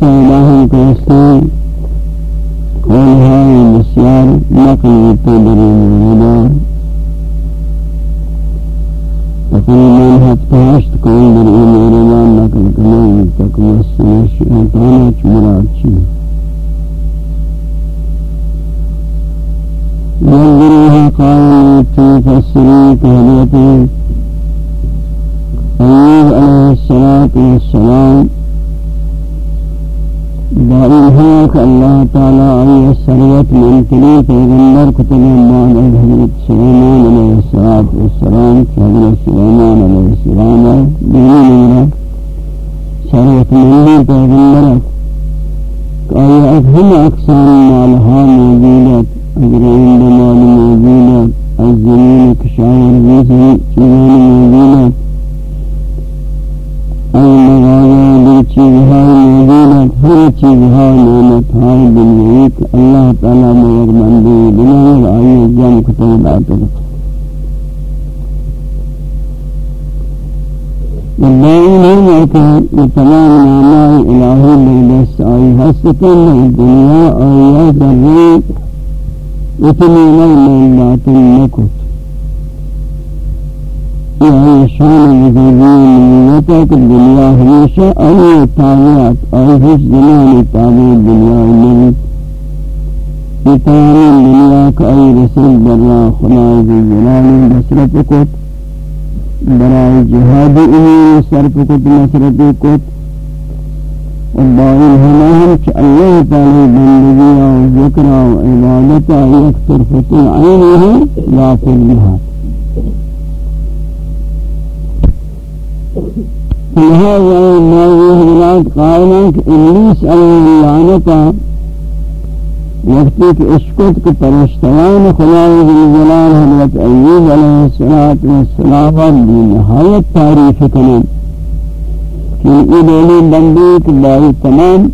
استعلاهم كاستان قولها المسيار نقل التدرين غدا تقريبا حتى عشت قول در إيمان نقل كمان تقوى السنة شيئتانا مراد شيء ينظرها قائل تفسرين تهديتين أيوب عليه الصلاة والسلام دائی ہے کہ اللہ تعالیٰ آئی شریعت منتلی پیغمبر کتب أمان از حضرت سلیمان علیہ السلام کہ حضرت السلام ہے دینی میرا شریعت مندی پیغمبر ہے مالها ہم چیزہ نعمت ہے دنیای کہ اللہ تعالیٰ مگر مندی بناور آئیے جم کتو بات رکھا دعائی نہیں مرکا یہ تمام نعمائی الہی لیلس آئی حسکن دنیا آئیہ در ریت اتنی نعمل باتن نکت انسان بزرگان ملتك الدنيا هميشه اي تابعات اي هش زمان تابع الدنيا النبي بتمام الدنيا كأي رسول برا خلاص الجلال نصرت كوت برا جهاد اي صرف كوت نصرت كوت والباقي هناهم الله تعالى بندقية وذكرى وعبادتها يكثر فتوعينها لا في النهار لہا وہ رات قائم کہ انیس اللہ لعنہ پا وقتی کہ اسکت کے پرشتیان خلال جلال حضرت ایوز علیہ السلام بھی نہایت تعریف کنن کہ یہ دولی بندی کے بائی تمام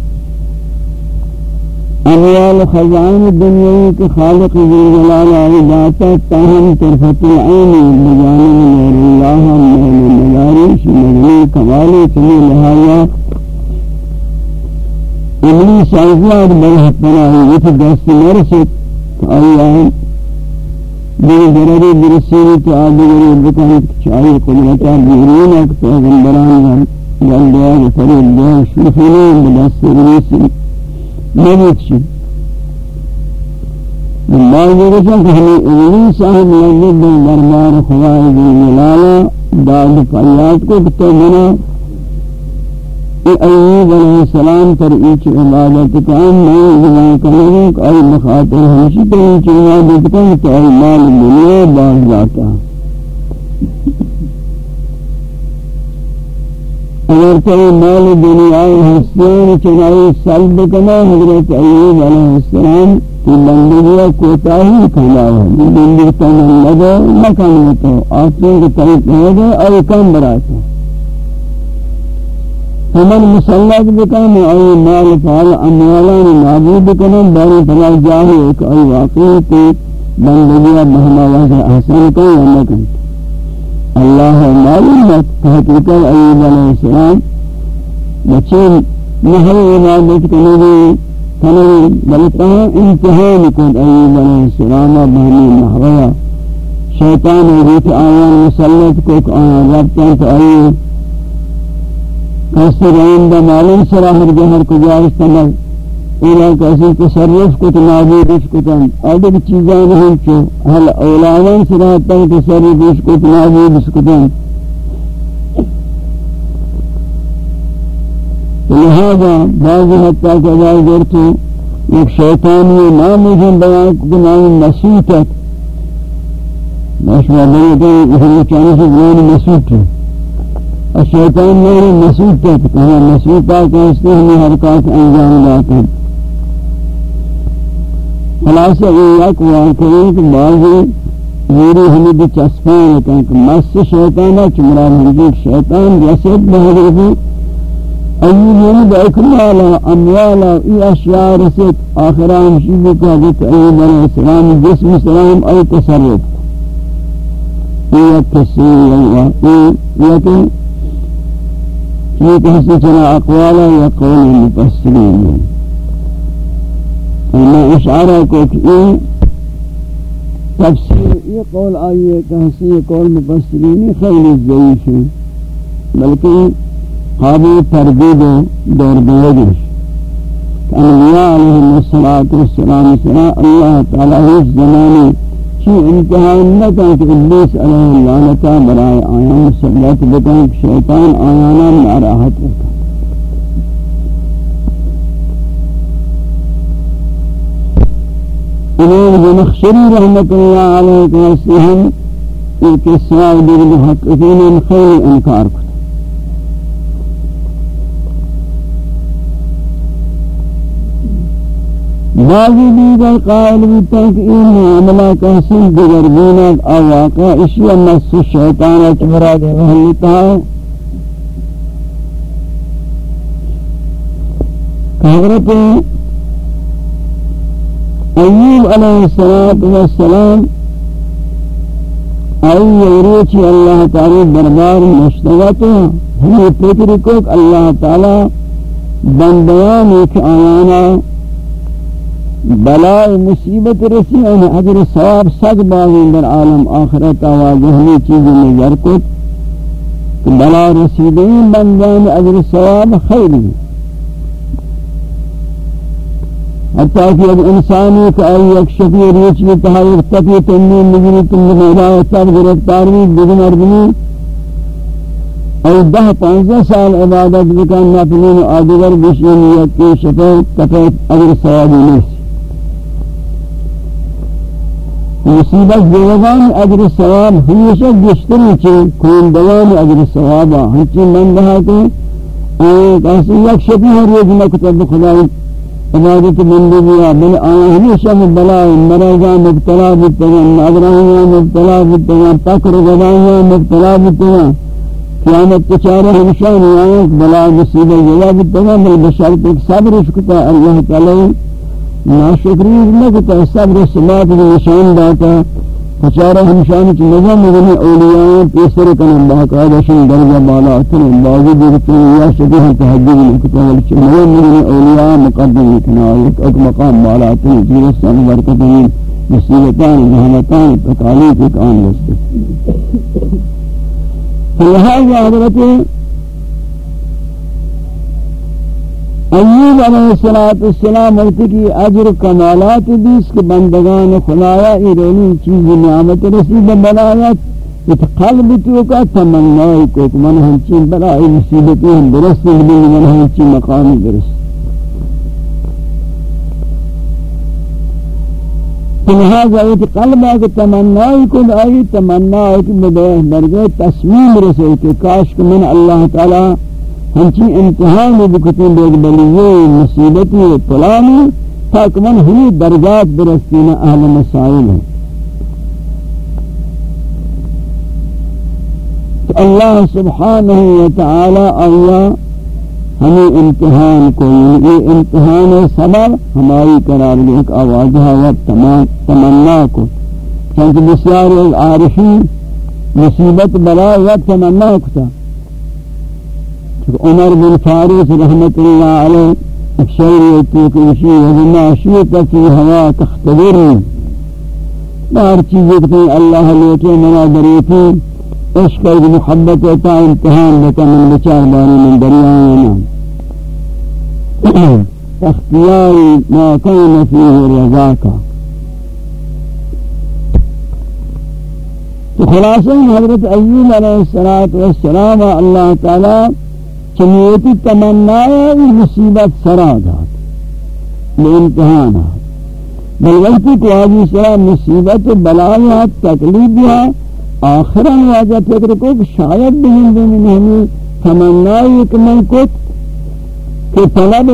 امیال خزائن دنیای کے خالق جلال آئی جاتا تاہم طرفت العین بجانب نور اللہ محمد تاریخ شماری کمالی تمہیں لہایا۔ املی سائزہ اور بلحق بنائی یہ تو دست مرسد آئی بے ضرری برسیلی تو آدھے گرے بکن چاہی قدرتہ بیرین اک پیغمبران جل دیا فرید دیا شمخلین بدست برسی نبیت شد۔ بعض وقت ہمیں اولین صاحب لگے دل دربار خدای دل ملالا۔ داد فریاد کو تو منا ایوب علیہ السلام پر ایچ عبادت کام میں زمان کرنے کہ ای مخاطر ہمشی پر ایچ عبادت کام تو ای مال دنیا باز جاتا اگر کوئی مال دنیا حسین چنائی سلب کنا حضرت ایوب علیہ السلام کی بندگیہ کوتاہی کھلا ہے۔ بندگی تنہ لگے مکان تو۔ آسین کے طریق ہو ہے اور کم براتا فمن مسلط بکن ای مال فعل اموالان نابود بکنن باری فلا جاہی ایک ای واقعی تی بندگیہ مہمہ وحضر احسان کن یا مکن اللہ معلومت تحقیقہ ایوب علیہ السلام بچین محل عبادت کنگی کنگی بلتاں امتحان کن ایوب علیہ السلام بہمی محویہ شیطان ویت آیان مسلط کو آیان ربطان تو ایوب کسی رہن دا معلوم سرا ہر جہر کو تمل اولا کسی تصرف کو تنابود اس کو تن ادب چیزاں نہیں چو حل اولادان سرا تن تصرف اس کو تنابود اس کو تن لہذا بعض حتی کہ جائے گرتو ایک شیطانی نام جن بیان کو نام مسیحت ماشما بلدے یہ چانے سے بیان مسیحت ہے۔ الشیطان میری مسعود کہتے ہیں مسعود کا کہتے ہیں ہمیں حرکات انجام لاتے ہیں خلاصہ یہ ایک واقعی کہ بعضی میری ہمیں چسپان ہوتا ہے کہ مس شیطان ہے چمرا ہمیں شیطان جسد بہرے ایوب یعنی باکمالا اموالا ای اشیاء رسید آخران شیبی کا حضرت ایوب علیہ السلام، جسم سلام ای تصرف۔ ای یک کسی ای یک یہ کہتے چنا اقوالا یا قول مفسرین میں اشارہ کو کہ یہ تفسیر یہ قول آئیے کہسی یہ قول مفسرین خیلی ضعیف ہے بلکہ قابل تردید دور بیدش انبیاء علیہ السلام اللہ تعالی اس زمانے چی امتحان نہ کہ ابلیس علیہ لعنتا برائے آیان مسلط بکن شیطان آیانا ناراحت رکھا امام زمخشري رحمة الله عليه وسلم القصة در محققين خير انكار كتب بعضی دیگر قائل بودتا کہ این معاملہ کسی دیگر بینات آواقع اشیاء نفس شیطانت مراد محلیتا ہے حضرت ایوب علیہ السلام آئی روچی اللہ تعالی دربار مشتغت ہمیں فکر کو اللہ تعالی بندیان ایک آیانا بلائی مصیبت رسی ان اجر ثواب صد باغی در عالم آخرت آواجہنی چیزی نظر کت کہ بلا رسیدین بندان اجر ثواب خیلی حتیٰ کہ اگر انسانی کہ آئی ایک شفی ریچ ریچی تحائی اختفی تنین نگری تم نگیرہ تب گرفتار بھی بگن اربنی اور دہ پانزہ سال عبادت بکن نفلین آدگر بشینیت کی شفی تفیت اجر ثوابی نیسی مصیبت دیوان اجر ثواب ہمیشہ گشتری چھے کون دوان اجر ثوابا ہنچی من رہا کہ ایسی یک شبی ہر روز مکتب خدای عبادت بندگیا بل آیا ہمیشہ مبلا مرضا مبتلا بتگا نظرانیا مبتلا بتگا پکر غدانیا مبتلا بتگا قیامت تچارے ہمیشہ نیایا بلا مصیبہ جلا بتگا بل بشرط ایک صبر شکتا اللہ تعالی، ناشکری لگتا صبر سماعت نشان داتا۔ فچارہ ہمشان کی نظام مدنی اولیاء، پیسر کنن باقاعدہ شن، درجہ بالا اتن بازی دیکھتے ہیں، یا شبیہ تحجیب لکتا ہے نظام مدنی اولیاء، مقدم لکنا ایک ایک مقام بالا اتن جیرستان برکتین مصیبتان جہنتان تکالیف ایک آن لستے فلہذا حضرت ایوب علیہ السلام وقت کی اجر کمالات دیس کے بندگان خدایا ایرونی چیز نعمت رسید بلایت ات قلب تو کا تمنائی کو من ہم ہنچی بلائی مصیبتی ہم درست من ہم ہنچی مقامی درست لہذا ایت قلب آگے تمنائی کو آئی تمنائی کہ بدہ درجہ تسمیم رسے کہ کاش کہ من اللہ تعالی ہنچی امتحان بکتیں بیگ بلیے مصیبتی طلامی تاک من ہمی درجات برستین اہل مسائل. ہیں اللہ سبحانہ وتعالی آیا ہمیں امتحان کو یہ امتحان سبب ہماری قرار دے ایک آوازہ و تمنا کو. چونکہ بسیار عارفی مصیبت بلا و تمنا کو عمر بن فاروق رحمت اللہ علیہ اکشیر تیکنشی وزما شیط فی ہوا تختبری۔ بہر چیزیں کہ اللہ لیکے منا دریتی عشق اور محبت تا امتحان لکا من بچار بانی من دریائینا اختیاری ما کن فیه رضاکا تو خلاصہ حضرت ایوب علیہ السلام اللہ تعالی چمیتی تمنایا مصیبت سرا داد لامتحان بل وقتی کو آجی سرا مصیبت بلایا تکلیبیا آخرا واجہ فکر کو کہ شاید بہن بہن ہمیں تمنائی کہ من کت کہ طلب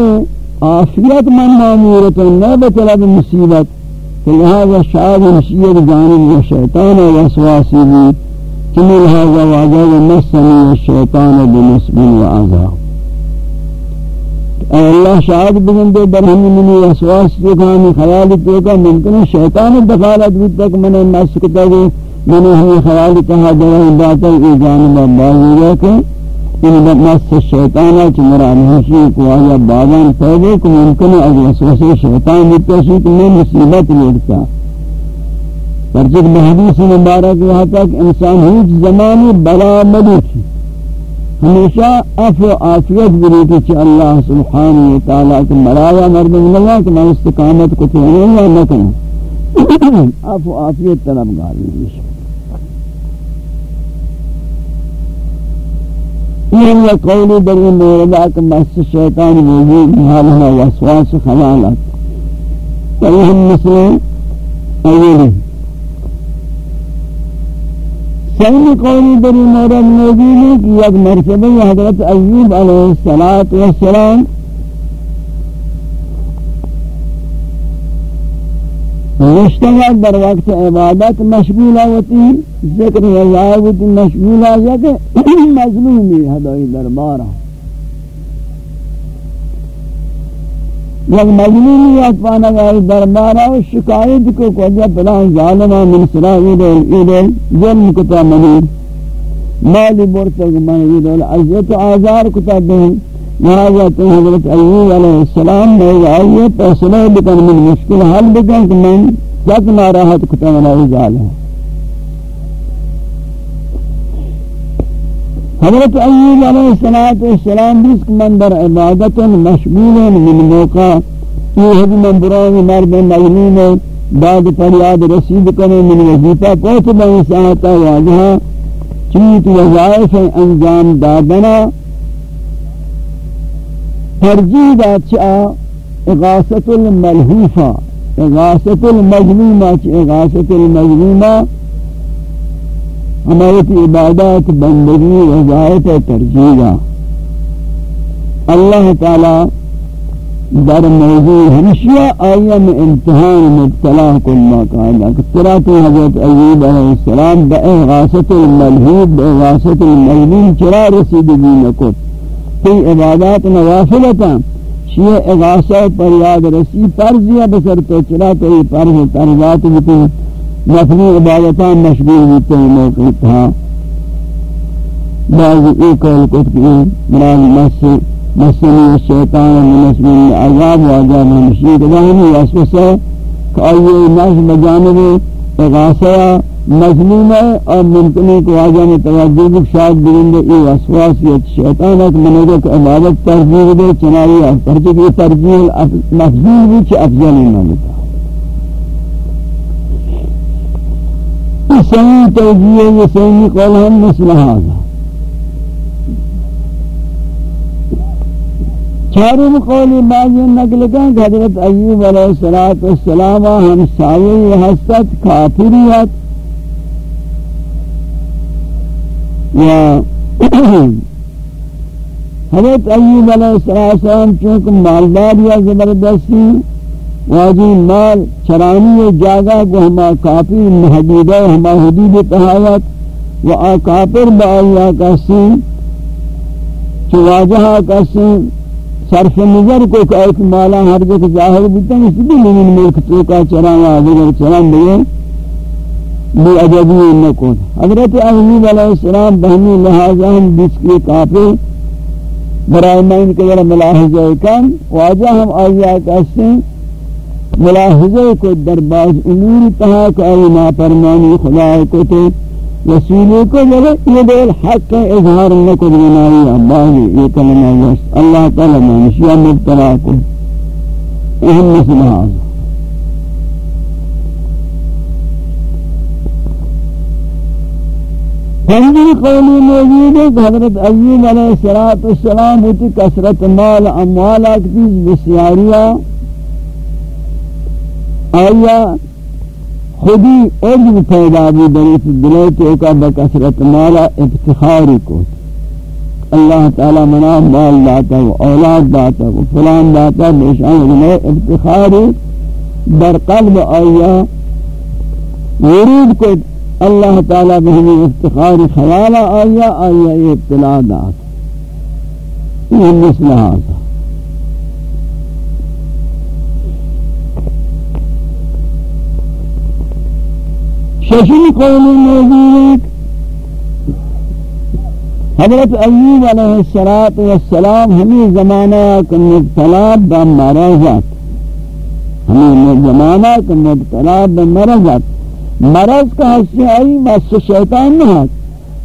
آفیت من معمورت نہ بطلب مصیبت لہذا شاید مصیبت جانب یا شیطان وسواسی بھی كمل هذا وعذاب مسني الشيطان بنسب وعذاب اے اللہ شاہد بگن دے برہمی منی اسواس تو کہانی خیال تو کا ممکن ہے شیطان دخالت بھی تک من مس کتا گے من ہمیں خیال کہا جائے باطل ای جانب باغی ہے کہ ان مس شیطان چ مراد ہشی کو آیا بادان پیدا کو ممکن ہے اگر وسوسے شیطان بھی تو میں مصیبت لیتا پرچک بحدیث مبارک یہاں تک انسان ہیچ زمانی بلا مدی تھی ہمیشہ عفو آفیت بریتی چی اللہ سبحانہ وتعالی کہ مرایا مردم لگا کہ میں استقامت کو تیرے یا نہ کروں عفو آفیت طلب گاری ہمیشہ یہ ہے قولی در یہ موردہ کہ مست شیطان موجود محالہ وسواس خلالت۔ تو یہ ہم مسئلے اولی ثانی قولی بری مورد موجود ہے کہ یک مرتبہ حضرت ایوب علیہ السلام مشتغل در وقت عبادت مشغول ہوتی ذکر اللہ ہوتی مشغول ہے کہ مظلومی ہدائی دربارہ یک مجنونی یک پانا گئی دربارہ و شکایت کو کجا پلان ظالمہ من سرائی ایدل ظلم کتا منی. مالی برتگ من ایدل عزت و آزار کتا بہن لہذا تو حضرت ایوب علیہ السلام میں آئیے فیصلہ بکن، من مشکل حل بکن کہ من جت ناراحت کتا منی ظالمہ حضرت ایوب علیہ السلام رزق من در عبادت مشغول من موقع یہ حضر من برانی مرد مجنون بعد فریاد رسید کرنے من وظیفہ پہت بہی ساعتا واجہا چیت وظائف انجام دادنا۔ ترجید اچھا اغاثت الملحوفہ۔ اغاثت المجنومہ اغاثت المجلومہ المجنومہ ہماری عبادات بندگی وظائف ترجیح اللہ تعالی در موضوع ہمشیہ آئیم امتحان مبتلا کل ما قائلہ کترات حضرت ایوب علیہ السلام با اغاثت الملحوب با اغاثت الملحوب چرا رسیدگی نکت تی عبادات نوافلتا شیع اغاثت پر یاد رسی پرزیہ بسر تو چرا تو یہ پرز ترزات بکن نفلی عبادتان مشغول ہوتے ہیں موقع تھا ہاں۔ بعض ایک قول کت کی مراد مس مسنی الشیطان من اسم العذاب وعذاب المشید دہنی واسوسہ کہ آئیے ناس بجانب اغاثہ مظلوم ہے اور ممکن ہے کہ میں توجہ بھی شاید بگندے ای وسواسیت شیطان ہے کہ منگے کہ عبادت ترجیح دے چنائی اور پرچہ کہ ترجیح مفضول بھی چھ افضل ہی مانتا صحیح توجیہ یہ صحیح قول ہم مثل حاضر چاروں قولی بعضی نقل کن کہ حضرت ایوب علیہ السلام ہم ساوی حسد کافریت یا حضرت ایوب علیہ السلام چونکہ مالدار یا زبردستی واجی مال چرانی جاگا کو ہما کافی محدودہ ہما حدود تحایت و آکافر با اللہ کسی چو واجہا کسی صرف نظر کو کہ ایک مالا ہر جگہ ظاہر بیتا ہے اس بھی نہیں ملک تو کا چران آدھگر چران بگئے بے عجبی نکن حضرت ایوب علیہ السلام بہنی لہذا ہم جس کے کافی برائے مین کے ذرا ملاحظہ کن واجہ ہم آئیہ کہتے ہیں ملاحظہ کو درباز امور تہا کہ اے ناپرمانی خدا کو تے رسولے کو ذرا یہ دل حق اظہار نکن بنائی اللہ یہ کلمہ وست اللہ تعالی منشیہ مبتلا کو۔ اہم مسئلہ حاضر پنجی قولی موجود ہے کہ حضرت ایوب علیہ السلام ہوتی کسرت مال اموال اکتیز بسیاریا آیا خودی عجب پیدا بھی دریس دلیتے کا بکسرت مالا افتخاری کو۔ اللہ تعالی منا مال داتا و اولاد داتا و فلان داتا بشان لگنے افتخاری در قلب آیا۔ ورود کو اللہ تعالی بہمی افتخار خیال آیا آیا یہ ابتلاع دات یہ مثل آتا ششی قول موجود حضرت ایوب علیہ السلام ہمیں زمانہ کا مبتلا بمرضت ہمیں زمانہ کا مبتلا بمرضت مرض کا حصہ آئی مس شیطان نہ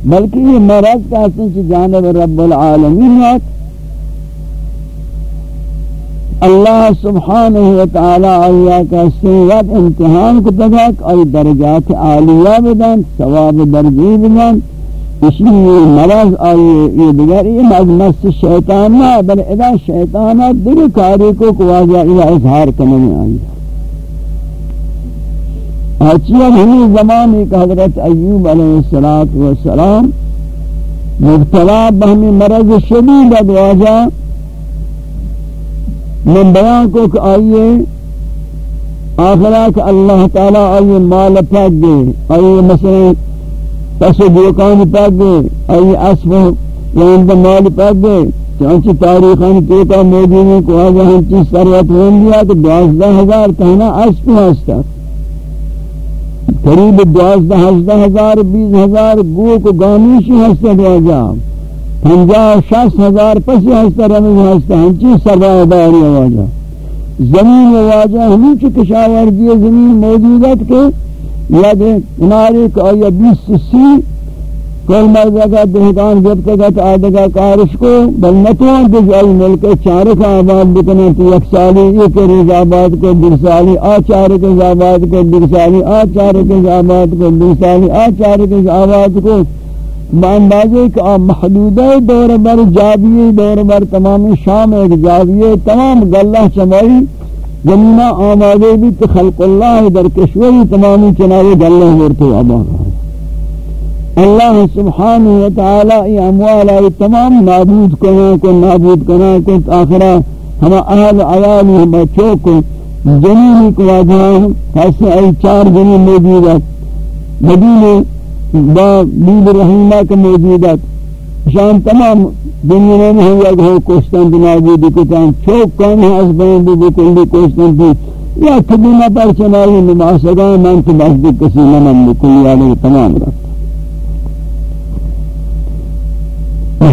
بلکہ یہ مرض کا حصہ چی جانب رب العالمین ہے اللہ سبحانہ وتعالی آیا کا سیوت امتحان کو تگاک اور درجات عالیہ بدن، ثواب درجی بدن۔ اس لیے مرض اور یہ دیگر یہ مجمس شیطان نہ بل ادا شیطانات دیگر کاری کو کو واجہ اظہار کرنے آئی۔ آچیا ہمیں زمانے کا حضرت ایوب علیہ السلام، مبتلا بہمی مرض شدید ادواجہ من بیان کو کہ آئیے آخرہ کہ اللہ تعالیٰ آئیے مال پاک دے، آئیے مثلا پسو دیوکان پاک دے، آئیے اسف یعنی ویندہ مال پاک دے چانچہ تاریخان کیتا موجود ہے کہ آجا ہم چیز سروت ہوں دیا کہ دوازدہ ہزار کہنا اسف ہستا ہاں قریب دوازدہ ہزدہ ہزار بیس ہزار گو کو گانیشی ہستے دیا جا پنجا شاس ہزار پسی ہستے رمی ہستے ہنچی سرباہ داری آواجا زمین آواجا ہمیں چی کشاور دیئے زمین موجودت کے یا دے کنارے کا آیا بیس سی کل مرد کا دہکان جب تک آدھگا کارش کو، بل نتوان آئی ملک چارے کا آباد بکنے تو یک سالی ایک ریز آباد کو در سالی آ چارے کے آباد کو در سالی آ چارے کے آباد کو در سالی آ چارے کے آباد کو باندازے کہ آ محدودہ دور بر جابیے دور بر تمام شام ایک جابیے تمام گلہ چمائی زمینہ آمادے بھی خلق اللہ در کشوری تمامی چناوے گلہ ورتے آباد. اللہ سبحانہ وتعالی ای اموال ای تمام نابود کنا کو نابود کنا کو آخرہ ہم اہل عیالی ہم چوک جنینی کو واجہاں ایسے ای چار زمین جنین موجودت مدینے با بیب رحیمہ کے موجودت شان تمام دنیا میں ہوا کہ کوشتن بنابود کتان، چوک کن ہے اس بین بھی بکلی کوشتن بھی یا کبھی نہ پر چنائی نماسگاں من تو بس کسی نمن بکلی آلے تمام رکھ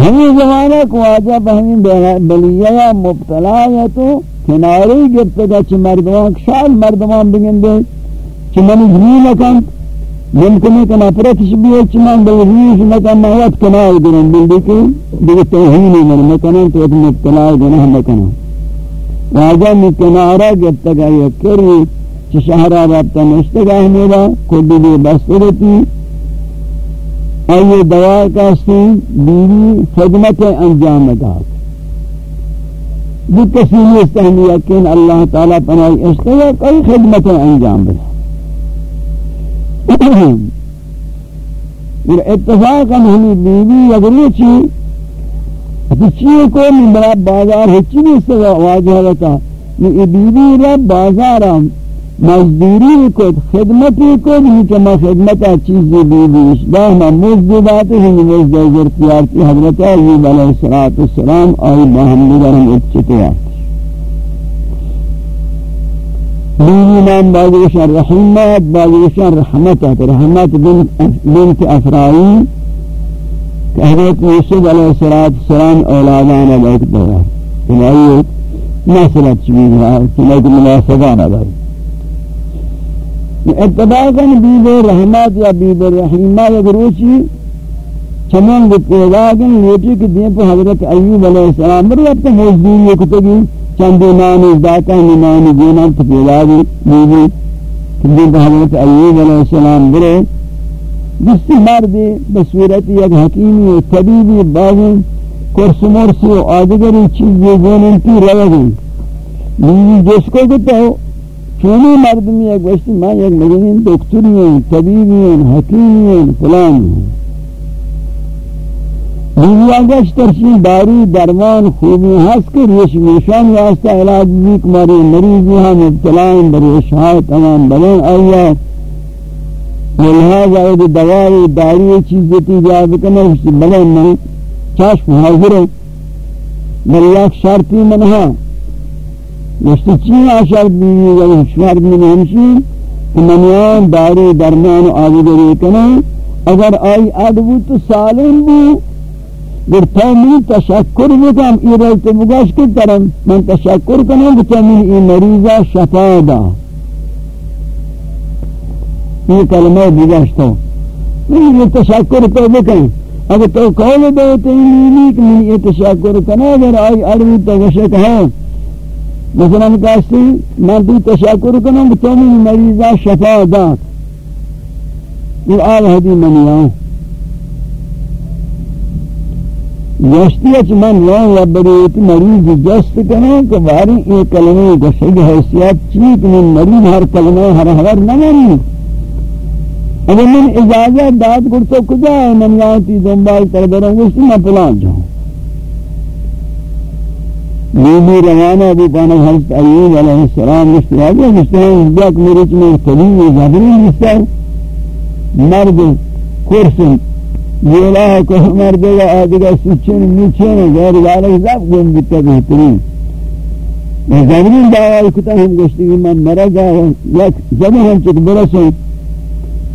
ہمیں زمانہ کو آجا بہمیں بلیہ یا مبتلا یا تو کناری گفت گا چی مردمان شاید مردمان بگن دے چی منی جنی لکن ممکن ہے کہ نفرتش بھی اچمان بلغیش مکان موت کنائی دنن بلدی کی دیکھ توہینی من مکنن تو اتم ابتلائی گناہ مکنن واجہ میں کنارہ جب تک آئی کری چھ شہرہ رابطہ نشتگاہ میرا کلی بھی بسترتی آئیے دوا کا سین بیوی خدمت انجام داد. بھی کسی نہیں استحمی یقین اللہ تعالیٰ پناہی اشتگاہ کئی خدمت انجام داد اور اتفاقا ہمیں بیوی اگر یہ چی؟ چی کو من بڑا بازار ہچی نہیں سگا واجہ رتا یہ بیوی رب بازارا مزدوری کو خدمتی کو نہیں چما خدمتا چیزی بیوی۔ اشباہ ما مزدودات ہی مزدود ارتیار کی حضرت علیہ السلام آئی باہم نگرم اچھتے آتے بیوی نام باگوشن رحمت باگوشن رحمت رحمت بنت افرائی کہ حضرت یوسف علیہ السلام اولادان علیہ دورا تنائی نسلت چوید ہے تنائی مناسبان علیہ اتباقا بیوی رحمت یا بیوی رحمت یا گروچی چمن بتیلاگن لیٹی کے دین پر حضرت ایوب علیہ السلام بر اب تو موجودی کتگی چند نانی ذاتا نانی دینا تپیلاگی بیوی دین پر حضرت ایوب علیہ السلام برے جسی مردی بصورت یک حکیمی طبیبی باغی کرس مرسی و آدگری چیزی گونن کی روگی بیوی جس کو کتا ہو چونی مردمی یک وشتی میں یک مجنین، دکتری ہیں طبیبی ہیں حکیمی ہیں فلان. ہیں بیویاں ترشی داری درمان خوبی ہس کے ریش میشان واسطہ علاج بھی کماری مریضی ہم ابتلائیں بریش ہائے تمام بلین آیا ولہذا یہ دوائی داری چیز دیتی جا بکنے بلین میں چاشپ حاضر ہے بل یک شرطی منہا نشتی چین آشار بیوی یا شمار من ہمشی یعنی منیان داری درمان آدھگری کنے اگر آئی ادبو تو سالم بھی گر تو من تشکر بکم ای رلت بگاش کی کرم من تشکر کنم تو من ای مریضا شفا دا یہ کلمہ بگاش تو من تشکر تو بکن اگر تو قول دو تیلی کہ من ای تشکر کنم اگر آئی عربی تشکر ہے مثلا کہاستی من تی تشکر کنم تو من مریضا شفا دا یہ آل حدی منی آؤں گشتی اچ من لون یا بریت مریض جست کنے کہ باری یہ کلمہ گشت حیثیت چیت من مریض ہر کلمہ ہر ہر نمانی اگر من اجازت داد کرتو کجا ہے من یہاں تی دنبال کر بروں گشتی میں پلان جاؤں بیبی روانہ بھی پانا حضرت ایوب علیہ السلام گشتی آگیا گشتی ہے اس جاک میرے چمیں طبیعی جبری گشتا مرد کرسن یہ کو مر دے گا آدھگا سچن نیچن غیر غالک زب گن بیتا بہترین میں زمین دعوائی کتا ہم گشتی کہ من مرا گا یک زمین ہم چک برسوں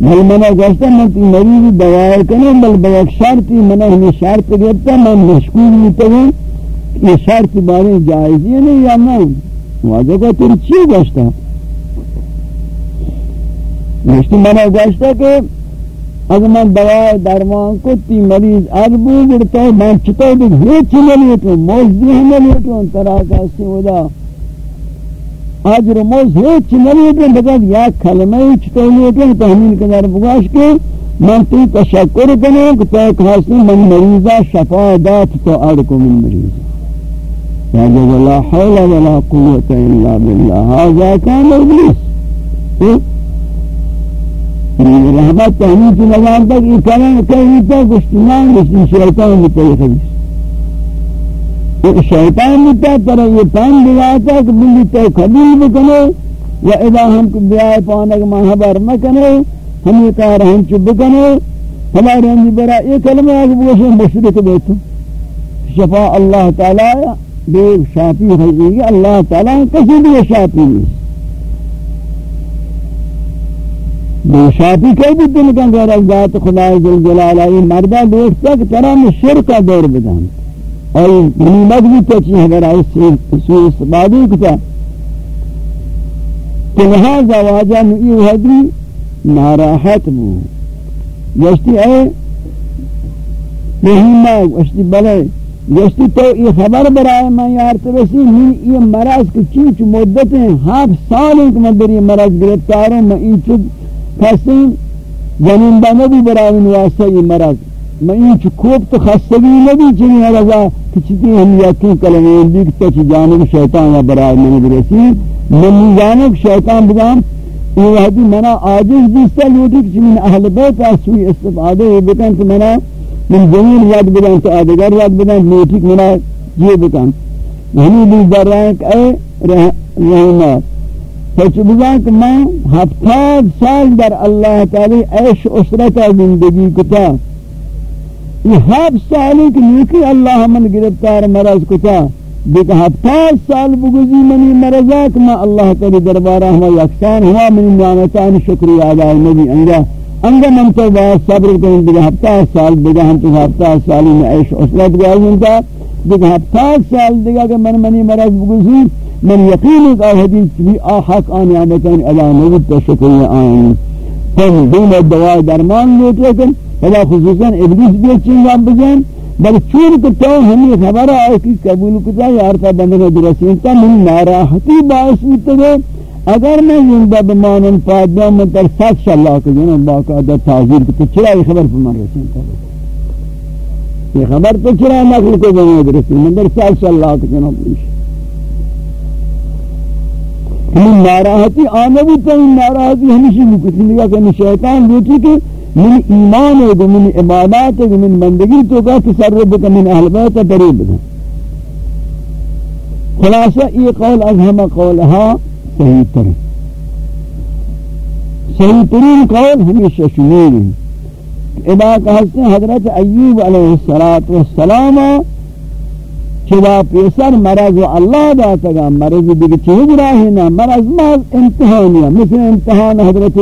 بل منا گشتا من تی مریض دعوائی کنم بل بیک شرطی منا ہمیں شرط گرتا من مشکول بیتا ہوں یہ شرط بارے جائزی نہیں یا نا واجہ کا تیر چی گشتا گشتی منا گشتا کہ اگر من دوائی درمان کو تی مریض اربو گرتا ہے من چطور بھی ہیچ ملیتوں موزدی ہم ملیتوں تراکہ سے ودا آجر موز ہیچ ملیتوں بگد یا کلمہ چطور ملیتوں تحمیل کنار بگاش کے من تی تشکر کنوں کہ تو ایک حاصل من مریضا شفا دات تو ارکو من مریض یا جب لا حول ولا قوة الا بالله هذا كان ابلیس رحمت تحمید کی نظام تک یہ کلام کہیں تا گشتنان گشتن شیطان بھی بتائی خبیص ایک شیطان بھی بتا ترہ یہ پان بلاتا کہ بلی تو قبول بکنے یا اذا ہم کو بیائے پانک محبر مکنے ہم یہ کہا رہا ہم چب بکنے ہمارے ہم برا یہ کلمہ آگے بگوشن مشرک بیتو شفا اللہ تعالی، بے شافی ہے اللہ تعالی کسی بھی شافی نہیں۔ بے شافی کئی بھی دل کا غیر ذات خدا جل جلالہ یہ مردہ دیکھ تک طرح میں شرک دور بدان اور یعنی غنیمت بھی تچی ہے، اگر اس سے استبادی کتا۔ کہ لہذا واجہ نئی حدی ناراحت بو۔ گشتی اے مہینہ گشتی بلے۔ گشتی تو یہ خبر برائے میں یار تو ویسی من یہ مرض کی چیچ مدت ہیں ہاف سال ایک میں بری مرض گرفتار ہوں، میں این چود کسی یعنی جنین با نبی برائے نواسطہ یہ مرض. میں این چو کوب تو خستگی نبی چنی مرضا کچھتی ہم یقین کلمہ دیکھتا چی جانب شیطان یا برائے میں برسی؟ من جانب شیطان بگام یہ وحدی منا عاجز دیستا لوٹی یعنی کچھ من اہل بیت اسوی استفادہ یہ بکن کہ منا من زمین یاد بدن، تو آدگر یاد بدن لوٹی منا یہ بکن. یعنی ہمیں بھی در رہے ہیں کہ اے رحمہ سچ کہ میں ہفتاد سال در اللہ تعالی عیش اسرت زندگی کتا. یہ ہفت سالی کی نیکی اللہ من گرفتار مرض کتا. دیکھ ہفتاد سال بگزی منی مرزاک ما اللہ تعالی دربارہ ہما یکسان ہما منی نعمتان شکری آدھائی نبی انگا. انگا من تو بہت صبر کریں دیکھ ہفتاد سال دیکھ ہم تو ہفتاد سالی میں عیش اصلت گیا ہونتا دیکھ ہفتاد سال دیکھ کہ من منی مرض بگزی من یقین ایک حدیث بھی آحق آنی آمتان اللہ نبی تو شکری آئین تو دون دوائی درمان لیتے کن فلا خصوصا ابلیس بھی چنگا بجن بل چون کہ تو ہمیں خبر آئے کہ قبول کتا یارتا بندن درسین تا من ناراحتی باعث متگے اگر میں زندہ بمانن پادیاں من تر سات شاللہ کو جنہوں باقاعدہ تحضیر کو تو چرا یہ خبر پر من رسین تا یہ خبر تو چرا نقل کو بنے درسین من در سات شاللہ کو جنہوں پوش من ناراحتی آنے بھی تو ناراحتی ہمیشہ مکتی لگا کہ شیطان لوٹی کہ من ایمان ہے من عبادات ہے، من بندگی تو کا تصرف کا من اہل بیت قریب ہے خلاصہ، یہ قول از ہم قولها صحیح ترین۔ صحیح ترین قول ہمیشہ شمیر ہے۔ ادا کہتے ہیں، حضرت ایوب علیہ السلام چدا پیسر مرض و اللہ داتا گا مرض دیکھ چیز راہی نا، مرض محض امتحانیہ مثل امتحان حضرت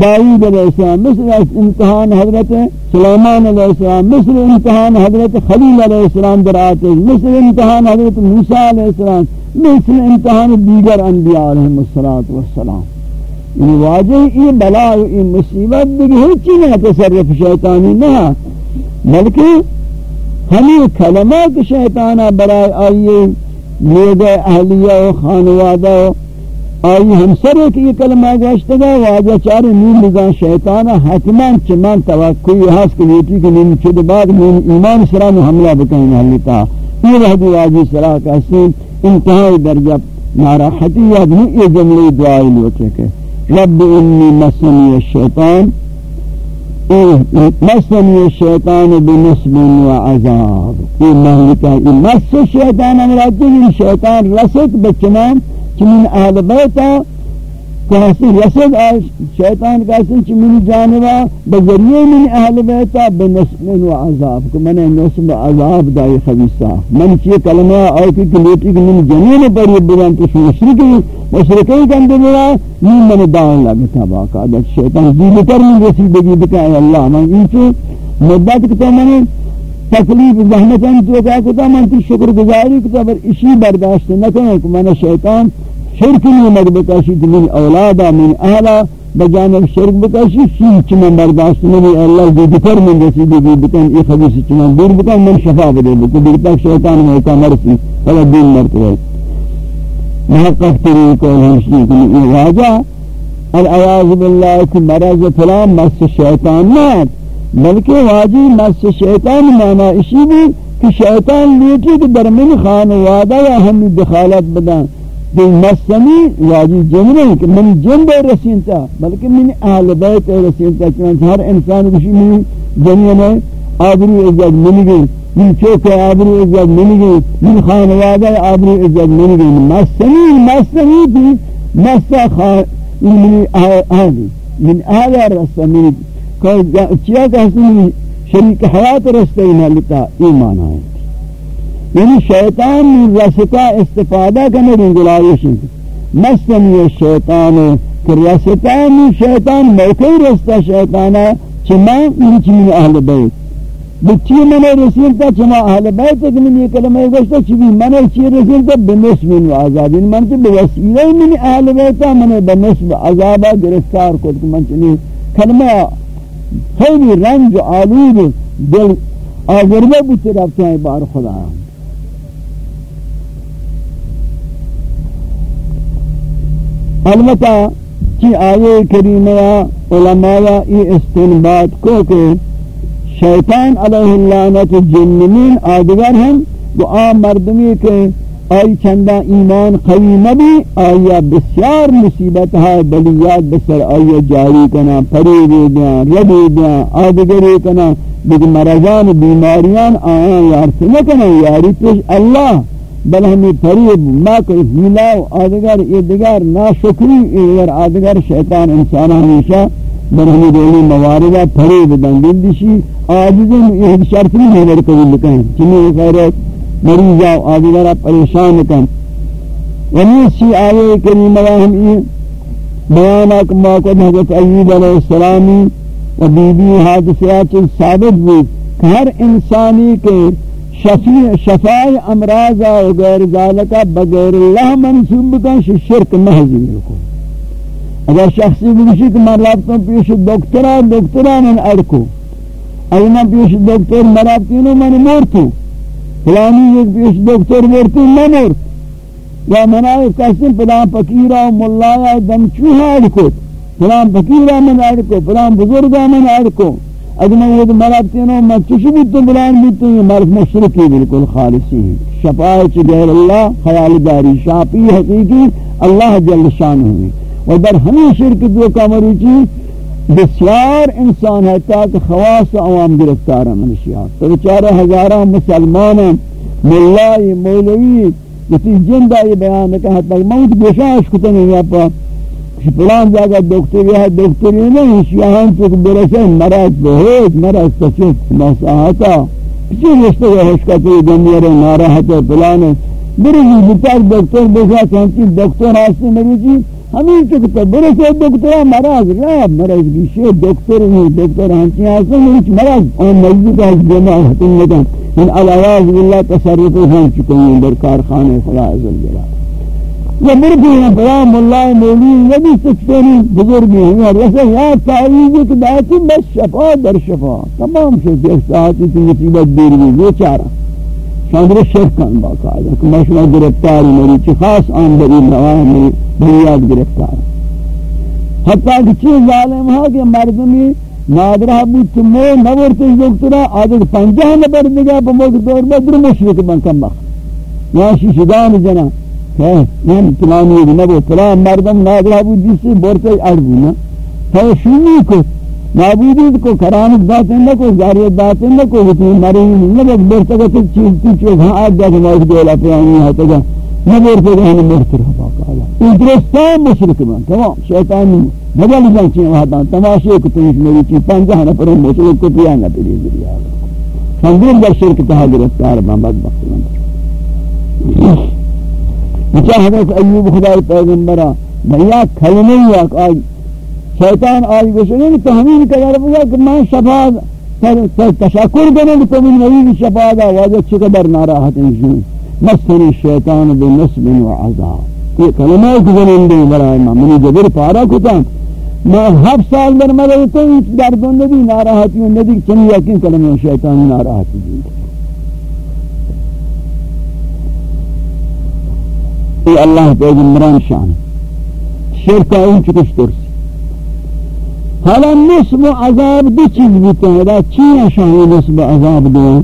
داود علیہ السلام، مثل امتحان حضرت سلیمان علیہ السلام، مثل امتحان حضرت خلیل علیہ السلام در آتش، مثل امتحان حضرت موسیٰ علیہ السلام، مثل امتحان دیگر انبیاء علیہ السلام یعنی واجہ یہ بلا و یہ مصیبت دیکھ ہی چیز تصرف شیطانی نہ بلکہ ہمیں کلمات شیطانہ برائے آئیے لیدہ اہلیہ و خانوادہ و آئی ہمسر ایک یہ کلمہ گوشت گا واجہ چارے نیم نظام شیطانہ حتمان چمان توقعی حاس کے لیٹی کہ نیم چود بعد نیم ایمان سران حملہ بکہیں حلیتا یہ وحدی واجی سرا کا سین انتہائی درجہ ناراحتی یاد نہیں یہ جملے دعائی لوٹے کہ رب انی مسنی الشیطان مسني الشيطان بنصب وعذاب. في مهلك مس الشيطان أمراته الشيطان رسك بكمان كمن أهل بيته بیتا کہاسی رسد شیطان کہاسی چمین جانبا بذریعے من اہل بیتا بنسب و عذاب. کہ من نسب عذاب دائی خبیصہ من چیئے کلمہ آئی کی کلیٹی کہ من جنین پری بلان تو مشرکی مشرکی کندے بلا من من دائن لگتا باقا شیطان دیلی تر من رسیدگی بکائے اللہ، من انچو مدت کتا من تکلیف زحمت انتو کہا کتا، من تی شکر گزاری کتا، بر اسی برداشت نکنے کہ من شیطان شرک نہیں نیمت بکشی من اولادا من اهلا بجانب شرک بکشی شی چمن برداشت نمی اللہ جو دکر من رسیدی بھی بکن ای خبیص چمن دور بکن، من شفا بدے بکن. بکتا شیطان میں مرسی فلا دین مرتبہ محقق ترین کول ہمشی کنی، ای راجہ العیاض باللہ کی مرض فلان مس شیطان نات بلکہ واجی مس شیطان مانا اسی بھی، کہ شیطان لیٹی کہ در خانوادہ یا ہمی دخالت بدن. کہ مسمی واجی جن نہیں کہ من جن بے رسینتا بلکہ من اہل بیت رسینتا چنانچہ ہر انسان کشی من جنین آبری عزت مل گئی، من چوک آبری عزت مل گئی، من خانوادہ آبری عزت مل گئی۔ مسمی مسمی بھی مسا خان من اہلی من اہل رسمی چیا کہ شریک حیات رستے انہا لتا ایمان آئے۔ یعنی شیطان من رسطا استفادہ کرنے دیں گلائش مستنی شیطان کہ رسطا من شیطان موقعی رسطا شیطانا چما من اہل بیت؟ بچی میں رسیل تا چما اہل بیت کہ من یہ کلمہ گوشتا چی من چی رسیل تا بنسب و عذاب. من چی بوسیلہ من اہل بیت من بنسب عذابا گرفتار کو من چی کلمہ خیلی رنج و آلود دل آگرده بودتی رفته های بار خدا. البتہ کی آیے کریمہ علماء ای استنباد کو کہ شیطان علیہ اللعنت جنمین آدگر ہیں وہ آم مردمی کے آئی چندہ ایمان قوی نبی، آیا بسیار مصیبت ہے، بلیات بسر آیا جاری کنا پریدی دیا ردی دیا، آدگری کنا بگ مرضان بیماریان آیا، یار سنکنا یاری پیش اللہ بل ہمیں فریب، ما کوئی ہیلاو آدگر ادگر ناشکری اگر آدگر شیطان انسان ہمیشہ بل ہمیں دولی مواردہ فریب دن دلدشی آجزن یہ شرط نہیں ہے میرے قبول لکھیں چنی خیرت مریضہ آدگر پریشان کن ونیسی یعنی آیے کریمہ ہم یہ بیانہ کما قد حضرت ایوب علیہ السلامی و بی بی حادثیات ثابت بھی کہ ہر انسانی کے شفیع شفائی امراضا و غیر ذالکا بغیر اللہ منصوب بکن شرک محضی کو اگر شخصی بگشی کہ من رابطوں پیش دکترہ دکترہ من ارکو اینا پیش دکتر مرابطینو من مورتو فلانی یک پیش دکتر مورتو من مورت یا منائی کسی پلان پکیرہ و ملایا دمچوہا ارکو فلان پکیرہ من ارکو فلان بزرگا من ارکو اگر میں یہ مرد تینوں میں چشی بھی تو بلان بھی تو یہ مرد مشرکی بالکل خالصی شفاعت غیر اللہ خیال داری شاپی حقیقی اللہ جل شان ہوئی و در ہمیں شرک دو کامری چی؟ بسیار انسان ہے تاکہ خواص عوام گرفتار ہیں منشیات تو بچارہ ہزارہ مسلمان ہیں ملائی مولوی جتی جندہ یہ بیان کہا تک موت گوشاش کتنے یا پا فلان جگہ دکتری ہے دکتری نہیں شیعان چک برسے، مرض بہت مرض تچک مساحتا کسی رشتے کا حشکتی دنیا رہے ناراحت فلان برسی بتاک دکتر بسا چانچی دکتر ہاستے مریجی ہمیں چکتا برسے دکتر، مرض راب مرض بیشے دکتر نہیں، دکتر ہانچی ہاستے مریج مرض۔ اون مجید کا جمع حتم لکن ان علاواز باللہ تصرف ہوں چکیں در کارخانے خدا عزل جلال یہ مرگی ہیں پیام اللہ مولی نبی سکتری بزرگی ہیں اور ایسے یہاں تعویزی کہ داتی بس شفا در شفا۔ تمام شد ایک ساعتی تی مصیبت دیر بھی یہ چارہ۔ شاندر شرکان باقاعدہ کہ میں شما گرفتاری میری چی خاص آن بری نواہ میری بریاد گرفتار حتیٰ کہ چیز ظالم ہا کہ مردمی نادرہ بود تو مو نورتی دکترہ آدھر پنجہ نبر نگاہ پا موقع دور بدر مشرک من کم بخت یہاں شیشدان جنہ من فلانی نبو فلان مردم نادر بود جسی برتے ارگو نا تو شونی کو نابودی کو کرامت باتیں نہ کو جاریت باتیں نہ کو ہوتی مری نہ برتے کو تو چیز تی چو ہاں آج جا کے موت دولا پہ آنی ہے تو نہ برتے کو ہمیں مرت رہا باقا ادرستان مشرک من تمام شیطانی بدل جان چیئے وہاں تماشے کو تنش میری چیز پانجہ نہ پر مشرک کو پیا نہ پری ذریعہ سندر در شرک تہا گرفتار محمد بخت من اچھا حضرت ایوب خدای پیغمبرہ بھیا کھلنے ہوا آج شیطان آج گوشنے کہ تحمیل قدر بگا کہ میں شفاعت تشکر کرنے کہ تمہیں نبی شفاعت واجہ چقدر ناراحت انشون مستنی شیطان بنسب و عذاب۔ یہ کلمہ ایک زنندے برای میں، منی جبر پارا کتا۔ میں ہفت سال در مدد تو دردوں نبی ناراحتی ہوں، نبی چنی یقین کلمہ شیطان ناراحتی ہوں جی۔ ای اللہ پیغمبران شان. شرکا اون چکش ترسی حالا نصب و عذاب دو چیز بیتے ہیں دا چی اشانی نصب و عذاب دو؟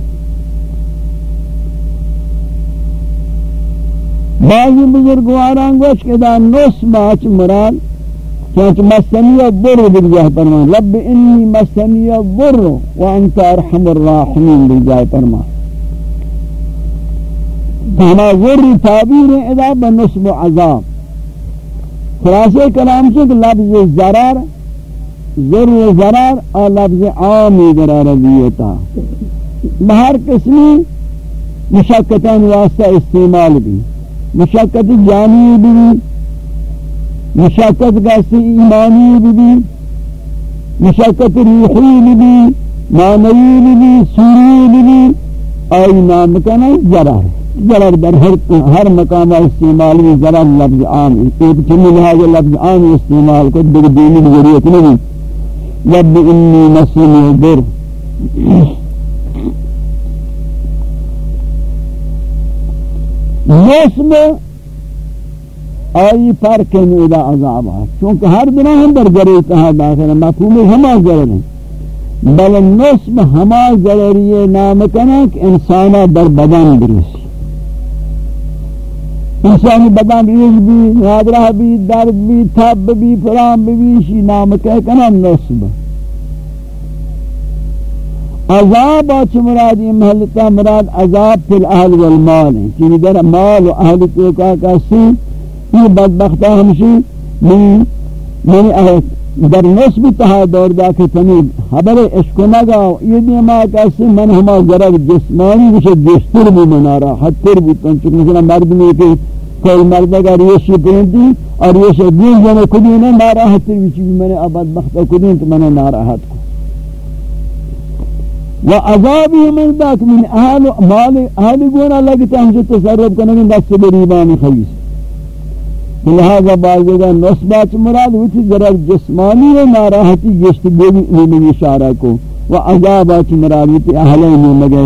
بعضی بزرگواران گوش کہ دا نصب آچ مراد چانچ مسنی بر بجائے فرمان رب انی مسنی بر وانت ارحم الراحمین بجائے فرمان ہما ذری تعبیر ادا بنصب عذاب. خلاصے کلام سے کہ لفظ ضرر ذر ضرر اور لفظ عامی قرار دیتا. بہر قسمی مشقتان واسطہ استعمال بھی. مشقت جانی بھی، مشقت کا ایمانی بھی، مشقت روحی بھی، معنوی بھی، سوری بھی، آئی نام کا کنا ضرر. ضرر در ہر مقام استعمال بھی ضرر لفظ عام ایک چنی لہذا لفظ عام استعمال کو دیکھ دینی ضرورت نہیں۔ رب انی مسلم در نسم آئی پر کے عذاب ہے۔ چونکہ ہر دن ہم در گرے کہا داخل ہے مفہوم ہما گرے ہیں بل نسم ہما گرے نام کنا کہ انسانا در بدن درسی انسانی بدن ریز بھی نادرہ بھی درد بھی تب بھی فرام بھی شی نام کہہ کنا نصب عذاب آچ مراد یہ محلتا مراد عذاب پل اہل والمال ہیں چیزی یعنی در مال و اہل کو کہا کہا یہ بدبختہ ہمشی، من من اہل در نسب تہا دور دا کہ تنی خبر عشق نگا یہ دیما کسی من ہما ضرب جسمانی وچے گشتر بھی منا راحت تر بھی تن. چکہ مثلا مرد میں کہ کوئی مرد اگر ریشی پرنتی اور ریشی دین جانے کدی نے ناراحت تر بھی میں نے بدبختہ کدی تو میں نے ناراحت کو و عذابی من داک من اہل مال اہل گونا لگتا ہم سے تصرف کرنے دست بریبانی خیس لہذا بعض نصبات مراد ہوتی ضرر جسمانی و ناراحتی گشت گوی میں اشارہ کو۔ و عذابات مراد ہوتی اہلین میں مگے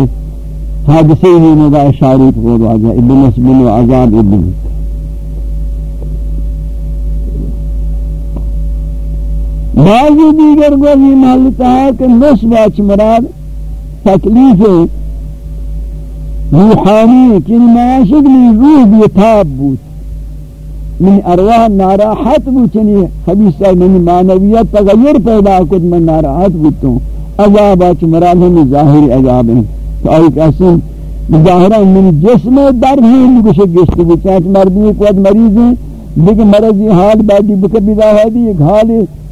حادثے میں مگا اشاری کو واجہ ابن نسبن و عذاب ابن۔ بعضی دیگر گوی محلتا ہے کہ نصبات مراد تکلیف روحانی کہ معاشق لی روح بیتاب بود۔ من ارواح ناراحت بوچنی. خبیصہ من معنویت تغیر پیدا کت، من ناراحت بوتوں عذاب آچ مراد ہمیں ظاہر عذاب ہیں. تو آئی کہتے ہیں ظاہرہ من جسم در ہیں لگوش گشت بوچا ہے مردی ایک وقت مریض ہیں. لیکن مرضی حال بعدی بکبی دا ہے دی، ایک حال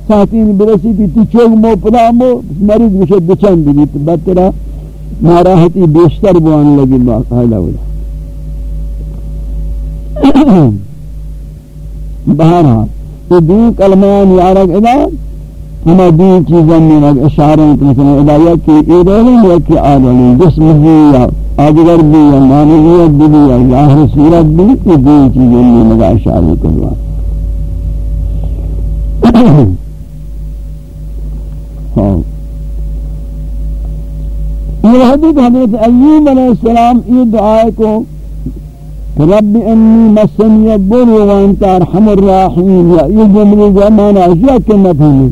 ساتین برسی بھی تو چوگ مو پلا مو، مریض گوشت بچند بھی تو بدترہ ناراحتی بیشتر بوان لگی، باقاعدہ ولا بہرحال یہ دین کلمیان یارک ادا ہما دین چیزیں میں لگ اشارہ ہیں ادا یا کہ ایدولیں یا کہ آدولیں جسم بھی یا آدگر بھی یا مانویت بھی یا ظاہر صورت بھی کہ دین چیزیں میں لگا اشارہ کروا ہاں۔ یہ حدیث حضرت ایوب علیہ السلام، یہ دعائے کو رب انی مسنی الضر وانت ارحم الراحمین یا یہ جملے جو معنی اشیاء کے مفہوم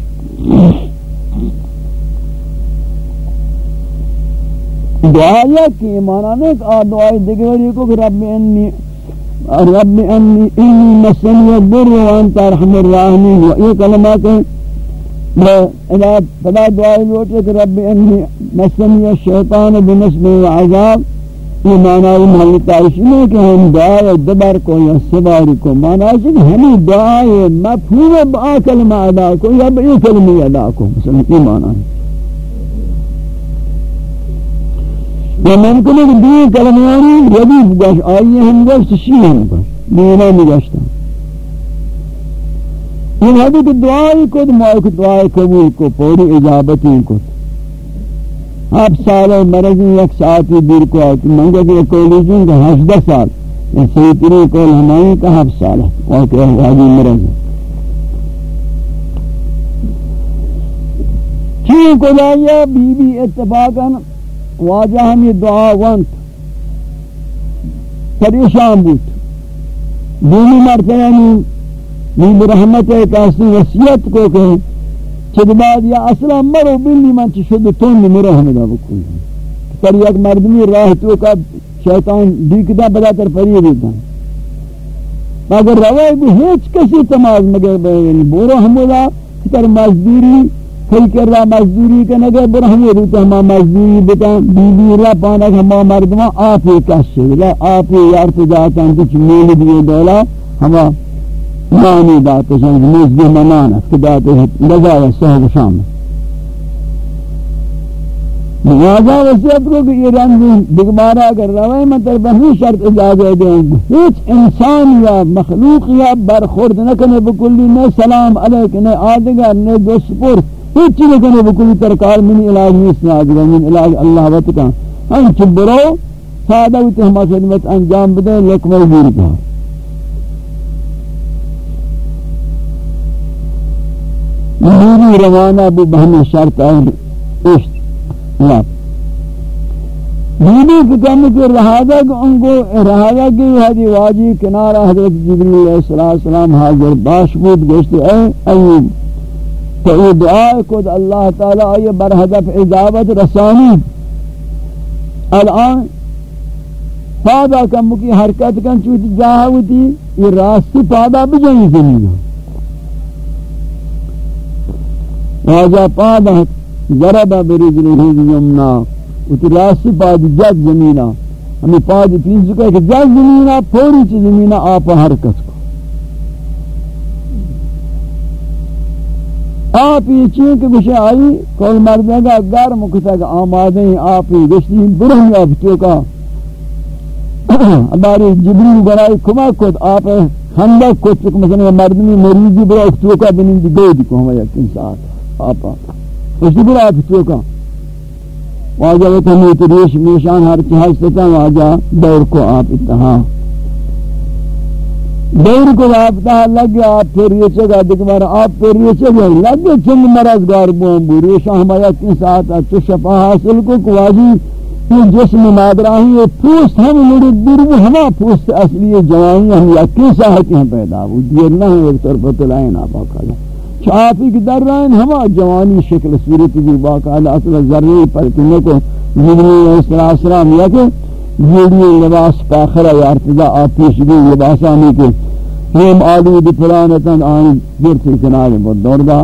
دعایا کی معنی نہیں کہ دعائی دیگری کو کہ رب انی رب انی انی مسنی الضر وانت ارحم الراحمین یا یہ کلمات ہیں میں ادا فلا دعائی لوٹے کہ رب انی مسنی الشیطان بنسب وعذاب. یہ معنی محل تعیش نہیں کہ ہم دعا دبر کو یا سبار کو، معنی ہے کہ ہمیں دعا مفہوم با کلمہ ادا کو یا بئی کلمہ ادا کو، مثلا یہ معنی ہے۔ یا ممکن ہے کہ دی کلمانی ردیف گوش آئیے ہم گوشت شیئے ہم گوشت دینا میں یہ حدیث دعائی کو دعائی قبول کو، پوری اجابتی کو۔ ہف سال مرض یک ساعتی دیر کو آتی منگا کہ کولی جن کا ہفدہ سال۔ اسی سیتری کول ہمائی کا ہف سال ہے۔ اور کہ واجی مرض ہے۔ چین کو جائیے بی بی اتفاقا واجہ ہم یہ دعا وانت۔ پریشان بود۔ دینی مرتبہ نی برحمت ایک اصلی وسیعت کو کہیں۔ چد بعد یا اصلا مرو بلی من چی شد تون مرو ہمیں بکن پر یک مردمی راہ تو کا شیطان دیکھتا بدا تر پری دیتا مگر روائی بھی ہیچ کسی تماز مگر یعنی بورو ہمولا تر مزدوری کئی کر رہا مزدوری کا نگر برو ہمیں روتا ہما مزدوری بتا بی بی را پانا کہ ہما مردمان آپ ہی کسی آپ ہی یار پجاتا ہم کچھ میل دیئے دولا ہما مانی داتے ہیں نزد منانا خداتے ہیں لگایا صحب شام لہذا وسیعت کو کہ یہ رنگ دگمارا اگر روائے مطلب بہنی شرط اجازت دیں ہیچ انسان یا مخلوق یا برخورد نکنے بکلی نے سلام علیک نے آدگر نے دوسپور ہیچ چیز کنے بکلی ترکار من علاج نیست ناجرہ من علاج اللہ وقت کا ہم چھ برو سادہ ہوتے ہما خدمت انجام بدے لکمہ دور کا میری روانہ بھی بہمی شرط ہے اشت اللہ بیبی کی کم کے رہادہ کہ ان کو رہادہ کی حدی واجی کنارہ حضرت جبریل علیہ السلام حاضر باش بود گشتے اے ایوب تو یہ دعا کد اللہ تعالی آئیے برحدف اجابت رسانی۔ الان پادا کم کی حرکت کن چوتی جاہا ہوتی یہ راستی پادا بجائیں زمین واجہ پادا ضربہ برجل رجل یمنا، اتی راستی پادی جد زمینہ ہمیں پادی پین چکا ہے کہ جد زمینہ پوری چی زمینہ آپا حرکت کو۔ آپ یہ چیئے کہ بشے آئی، کول مردے گا گرم کتا کہ آمادے ہیں آپ یہ گشتی ہیں برہمی آفتیوں کا۔ ہماری جبریل گرائی کما کت آپ خندق کت چکا مثلا مردمی مریضی برا افتیوں کا بنین دی گو کو ہمیں یقین ساتھ آپ اس دی برا افتیوں کا۔ واجہ وہ تمیت ریش میشان ہر کی حسطتا واجہ دور کو آپ اتہا۔ دور کو آپ اتہا لگ گیا آپ پھر یہ چگا دیکھ مارا آپ پھر یہ چگا لگ گیا چنگ مرض گار بون بو ریشا ہمایا کن ساتھ اچھو شفا حاصل کو کواجی۔ یہ جسم مادراہی یہ پوست ہم لڑک دور بو ہما پوست اصلی جوانی ہم یقین ساہتی ہیں پیدا ہو۔ دیر نہ ہوں ایک طرف تلائن آپ آقا چافی کی در رہن ہما جوانی شکل صورت کی باقاعدہ اصل ذرعی پر کنے کو جبریل علیہ السلام یا کہ جیڑی لباس پاخرہ یا ارتضا آپ پیشگی لباسانی کے ہم آلو دی پلانتاً آئین جرتی کنار بود دور دا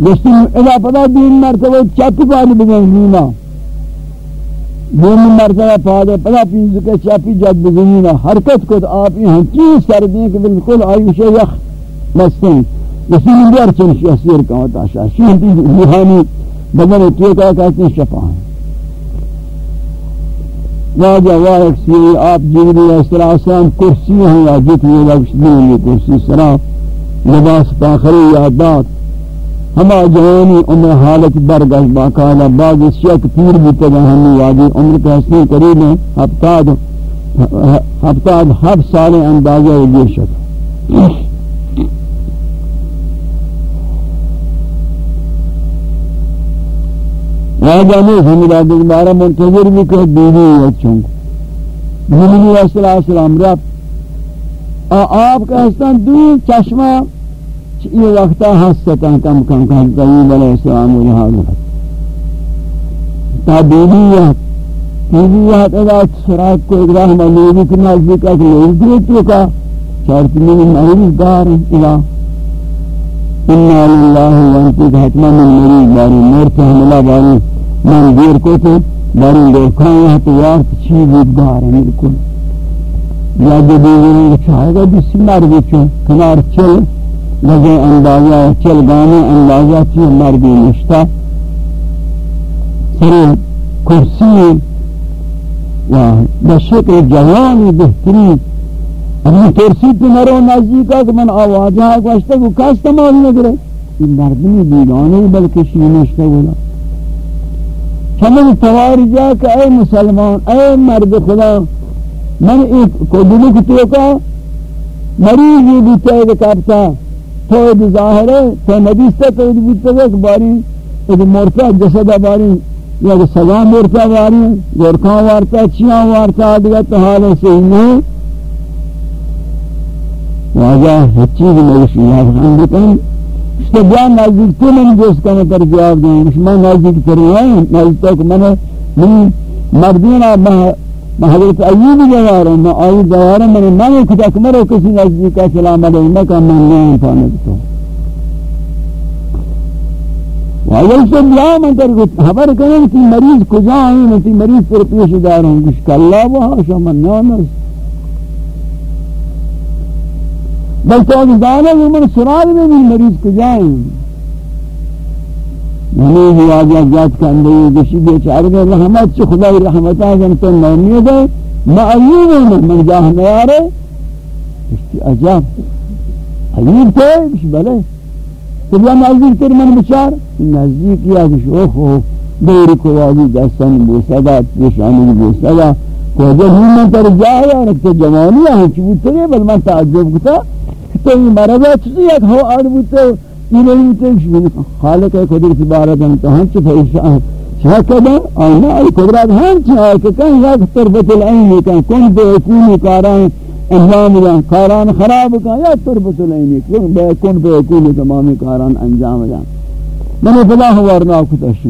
گشتی ادا پدا دین مرتبہ چاپی پانی بگن نینا دین مرتبہ پادے پدا پینزو کے چاپی جد بگنینا حرکت کت آپ یہ چیز کر دیں کہ بالکل آئیوشے یخ مستیں اسی میں بیار چنشی اسیر کا ہوتا شاہ شیحتی روحانی بدن تو کا کہتے ہیں؟ شفا ہیں واجہ واحق سی آپ جبری علیہ السلام کرسی ہیں یا جتنی لگش دینی کرسی سرا لباس پاخری یادات ہما جوانی عمر حالت برگش باقالا باغ شیخ پیر بھی تگا ہمی واجی عمر کے حسنی قریب ہیں، ہفتاد ہفتاد، ہفت سال اندازہ یہ شک واجہ نہیں ہمیدہ دیکھ بارہ منتظر بھی کہ بیوی ہے اچھوں نبی صلی اللہ علیہ وسلم رب آپ کا حسن دور چشمہ یہ وقتا حستا کم کم کم قیوب علیہ السلام و لحاظ تا بیویت بیویت ادا سراک کو اگراہ ملیوی کے نزدیک اگر لوگ دیتو کا چارت میں مریض دار الہ انا للہ وانتی کہ حتمہ من مریض باری مرت حملہ باری من دیر کو تو باری دیر کھائی ہے تو یار چی بود دار ہے ملکل یا جو دیگر چاہے گا بسی مر بچو کنار چل، لگے اندازہ چل گانے اندازہ چی مر بھی نشتا۔ سر کرسی و بشکل جوانی بہترین امی کرسی تو مرو نزدیکا کہ من آوازہ گوشتا کو کس تمام نگرے۔ مردمی بیگانے بلکہ شینشتا بولا۔ چمن توار جا کہ اے مسلمان، اے مرد خدا، من ایک کدلو کتو کا، مریضی بھی تید کرتا تید ظاہر ہے تو نبیستا تید بیتا ہے کہ باری، ایک مرتا جسد باری، یا کہ سزا مرتا باری گرکان وارتا، چیاں وارتا آدھگا تو حال سے ہی نہیں۔ واجہ ہچی بھی نوشی اللہ حمد کن اس کے بیان نازک تو من جس کا مطر جواب دیں اس میں نازک ترین ہے نازک تک من من مردینا میں حضرت ایوب جوار ہوں میں آئی جوار ہوں میں نے میں کتا کمرو کسی نازک کا سلام علیہ میں کہا میں نہیں پانے تو۔ واجہ سے بیان من تر خبر کریں کہ مریض کجا آئیں تی مریض پر پیش دار ہوں کچھ کہ اللہ وہاں شامن نامر بلکہ اگر دانا کہ من سرال میں بھی مریض کو جائیں۔ یعنی ہی آجا جات کا اندر یہ گشی بیچار گئے۔ رحمت چھ خدای رحمت آگن تو نومید ہے ما ایوب ہے من جاہ نیارے اس کی عجاب ایوب تھے بش بلے۔ تو بیا نزدیک تر من بچار۔ نزدیک یا کہ شوخ ہو۔ دیر کو واجی دستان بوسدا پوشانی بوسدا تو جب من تر جایا نکتے جوانی ہے چی بوتے بل من تعجب کتا۔ تو یہ مرض چیزی ایک ہو آر بوتے یہ نہیں بوتے خالق قدرت بارد امتحان چی فیشان هكذا أنا القدرات هم كان ياك تربة العين كان كن بيكون كاران انجام جان کاران خراب کا یا تربت العین کن بيكون بيكون تمام کاران انجام جان من فلا ورنا کتش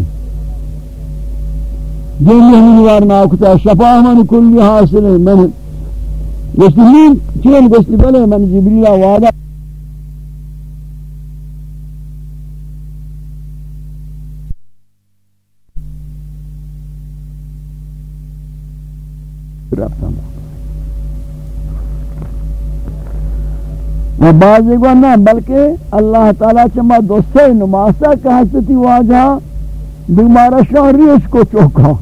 جن من ورنا کتش شفا من كل حاصل من مسلمین چین گشت بلے من جبریل وعدہ رفتم و بعضی کو نہ بلکہ اللہ تعالی چما دوستے نماسا کہ حستی واجہ دیمارا شہری اس کو چوکا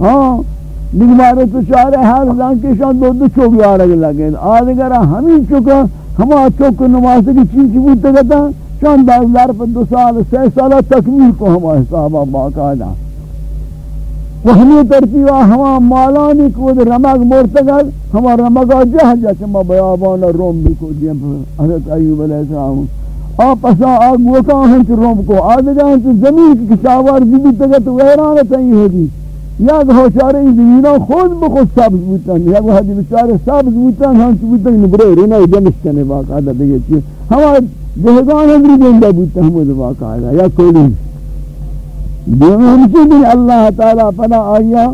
ہاں دیمارا تو چارے ہر زان کے شان دو دو چوک یارگ لگے۔ آدھگرہ ہمیں چوکا ہما چوک نماسا کی چین کی بودتا گتا، شان دار ظرف دو سال سی سالہ تکمیل کو ہما حسابہ باقاعدہ وہ ہمیں ترتیبہ ہما مالانی کو رمگ مرتگل ہما رمگا جہ جیسے ما بیابانا روم بھی کو دیم حضرت ایوب علیہ السلام۔ آپ پسا آگ وکا ہنچ روم کو؟ آدھگا ہنچ زمین کی کشاوار بھی بھی تگت ویرانت ہی ہوگی۔ یا گو زمینہ خود بخود سبز بوتن یا گو حدی بچارے سبز بوتن ہنچ بوتن نبرے رینہ جمشتنے باقا دا دیگے چیز ہما جہگان ہمری دیندہ بوتن ہمو باقا دا یا کولی ہمشی بھی اللہ تعالی پدا آیا.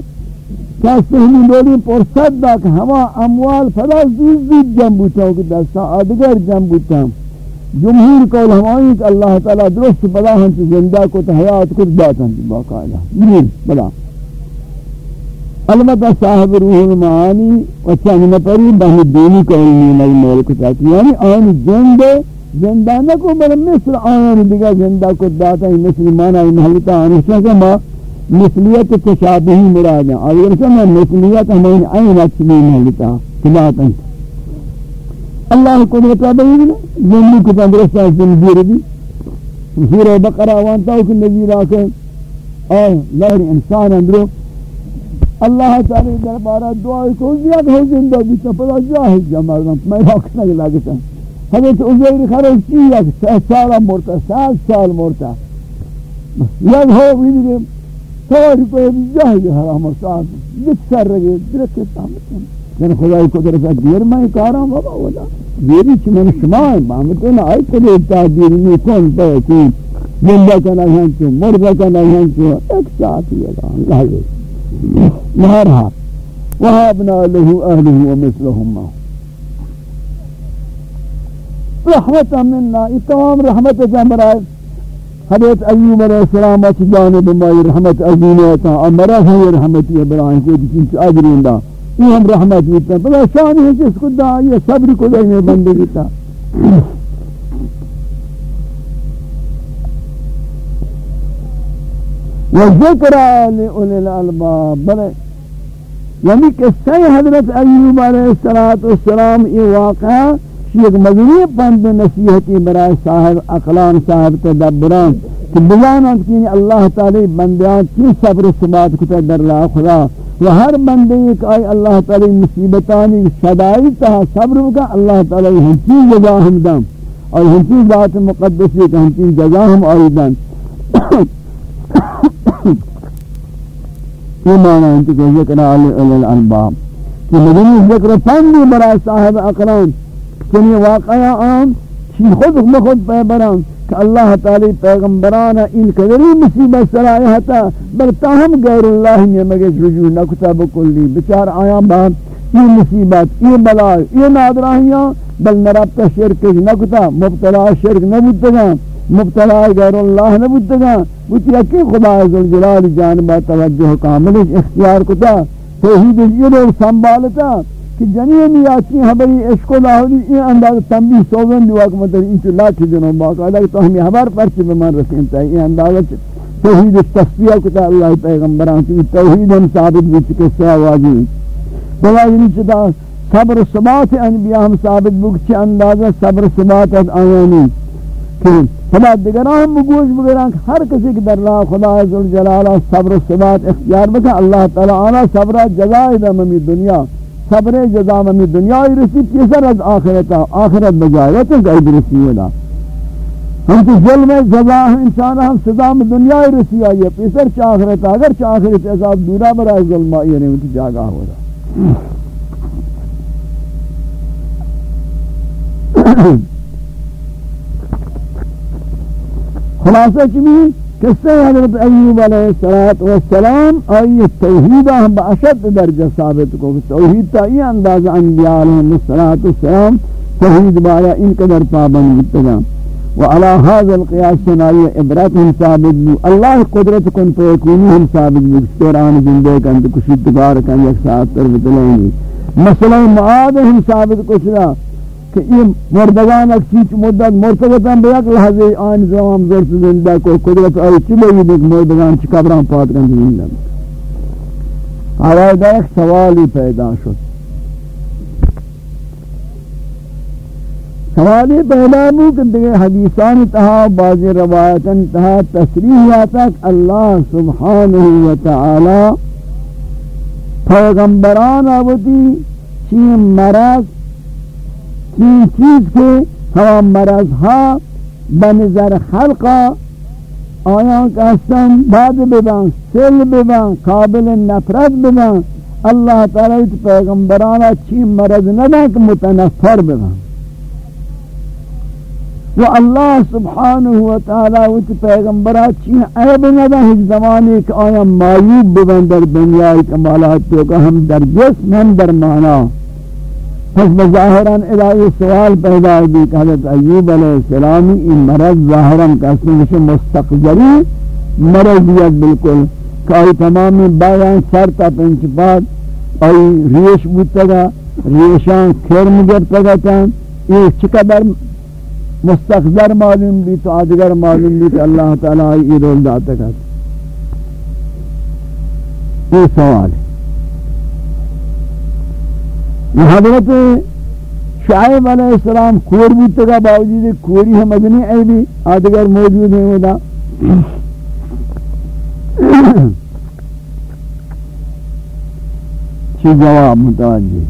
کیا سہمی بولی پرسد دا کہ ہما اموال پدا زید زید جم بوتا ہوں کہ دستا آدگر جم بوتا جمہور قول ہمائی کہ اللہ تعالی درست پدا ہم چی زندہ کو تحیات کچھ باتا ہم چی باقاعدہ بلین بلا البتہ صاحب روح المعانی و چند نپری بہن دینی قول نیمائی مولک چاہتی یعنی آن جندے زندہ نہ کو بر مثل آن دیگا زندہ کو داتا ہے مثل مانا ہے محلتا آن۔ آنشتا کہ ما مثلیت تشابہی مراد ہیں۔ ہے اگر سمجھا مثلیت ہمیں عین اچھلی محلتا کلاتا ہے اللہ قدرتا بہی زندی کو تندرستا زندیر بھی سورہ بقرہ وانتا ہو کہ نبی راکے اور لہر انسان اندرو۔ اللہ تعالی دربارہ دعائی کو زیاد ہو زندہ بھی پدا جاہی جمع میں وقت نہیں لگتا۔ حضرت عزیر خرج کی یک سال مرتا سال سال مرتا۔ یک ہو بھی سواری کو جاہی حرام و سال جت سر رگے درکت تامتن یعنی خدای قدرت دیر میں کارا بابا ولا دیری چی من شما ہے بامتن آئی کلی ابتا تحدیر میں کون پہ کون زندہ کا نہیں چو مردہ کا نہیں چو ایک ساتھ ہی اللہ مہرہا وہابنا لہو اہلہو ومثلہم ماہو رحمت منا، یہ تمام رحمت کا مرائے حضرت ایوب علیہ السلام کی جانب مائی رحمت عظیم عظیمتا امرا ہے رحمت ابراہیم کو جن سے اجرین دا یہ ہم رحمت دیتا بلا شان ہے جس کو دا یہ صبر کو دینے بندگی تا۔ وذکر لأولی الالباب بلے یعنی کہ سی حضرت ایوب علیہ السلام یہ واقعہ ایک مدنی پند نصیحتی برای صاحب اقلان صاحب تدبران. کہ بزانند کہ اللہ تعالی بندیان کی صبر و ثبات کتا در راہ خدا. و ہر بندے ایک آئی اللہ تعالی مصیبتانی صدائی تہا صبر کا اللہ تعالی ہنچی جزا ہم دم. اور ہنچی ذات مقدسی کا ہنچی جزا ہم آئی دن یہ معنی ہے کہ ذکر علی الانباب کہ مدنی ذکر پندی برای صاحب اقلان چنی واقعہ آن چی خود مخود پیبران کہ اللہ تعالی پیغمبران ان قدری مصیبت سرائی حتا بل تاہم غیر اللہ نے مگے رجوع نکتا بکلی بچار آیا بات یہ مصیبت یہ بلائی یہ نادراہیاں بل نرابتا شرک نہ نکتا مبتلا شرک نبودتا مبتلا غیر اللہ نہ نبودتا بچی اکی خدا عزالجلال جانبہ توجہ کامل اختیار کتا. توحید یہ لوگ سنبالتا کہ جنین یاتی ہماری عشق و لاہوری این انداز تنبیح سوزن دیوا کہ مطلب انچو لاکھ جنوں باقا. اللہ تو ہمیں حبار پرچی بمان رسینتا ہے این انداز توحید تصفیہ کتا اللہ پیغمبران کی توحید ہم ثابت بھی چکے سے آوازی بلا یعنی چتا صبر ثبات انبیاء ہم ثابت بک چھ اندازہ صبر ثبات آیانی کہ خدا دیگران بگوش بگران ہر کسی کی در راہ خدا عزل جلالہ صبر و ثبات اختیار بکن۔ اللہ تعالی آنا صبر جزائی دا ممی دنیا، صبر جزا ممی دنیا رسی پیسر از آخرتا آخرت بجائے وقت کہ رسی ودا۔ ہم تو ظلم جزا ہم انسان ہم صدا میں دنیا رسی آئی پیسر چا آخرتا اگر چا آخرت عذاب دورا برای ظلم آئی یعنی وہ جاگا ہو رہا خلاصہ چمی قصہ حضرت ایوب علیہ السلام آئی توحیدہ ہم باشد درجہ ثابت کو توحید تا یہ انداز انبیاء علیہ السلام توحید بایا ان قدر پابند متگا وعلى هذا القياس سنائي عبرت ہم ثابت بو اللہ قدرت کن پوکونی ہم ثابت بو سوران زندے کن تو کشید دکار کن یک ساتھ تر بتلیں مسئلہ معاد ہم ثابت کشلا کہ یہ مردگان ایک چیز مدت مرتبطاً بیاک لحظے آن زمان زرس زندہ کو قدرت آئی چلے ہی دیکھ مردگان چی قبران پات کن زمین لگا دا ایک سوالی پیدا شد. سوالی پیدا بو کہ دیکھ حدیثان تہا بعض روایتاً تہا تصریح آتا کہ اللہ سبحانہ وتعالی پیغمبران آبتی چین مرض این چیز که ہوا مرض ها بنظر خلقا، آیان که هستن بعد ببن سل ببن قابل نفرت ببن اللہ تعالی پیغمبرانا چی مرض ندن که متنفر ببن و اللہ سبحانہ و تعالی و پیغمبرا چی عیب ندن ہیچ زمانی کہ آیا مایوب ببن در دنیای کمالات تو کہ ہم در جسم ہم در مانا. پس بظاہران الہی سوال پیدا دی کہ حضرت ایوب علیہ السلامی این مرض ظاہران کسی نشے مستقجری مرضیت بالکل کہ آئی تمامی بایان سر تا پنچپاد آئی ریش بودتا گا ریشان کھرم گرتا گا چاند یہ چقدر مستقذر معلوم بھی تو آدگر معلوم بھی تو اللہ تعالی یہ رول داتا گا یہ سوال ہے۔ یہ حضرت شعیب علیہ السلام کور بھی تگا باوجود کوری ہم ادنی اے بھی آدگر موجود ہیں ودا چی جواب متوجہ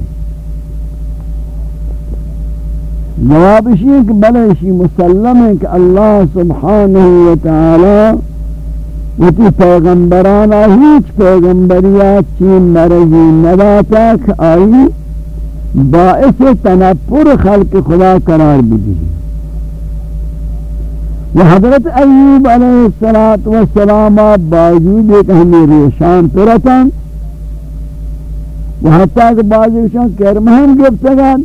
جواب اسی ہے کہ بلے اسی مسلم ہے کہ اللہ سبحانہ وتعالی وتی پیغمبرانا ہیچ پیغمبریات چی مرضی نداتا کہ آئی باعث تنپر خلق خدا قرار بھی وہ حضرت ایوب علیہ السلام باوجود ایک ہمیں ریشان پرتن وہ حتیٰ کہ بعضی ریشان کرمہن گفتگان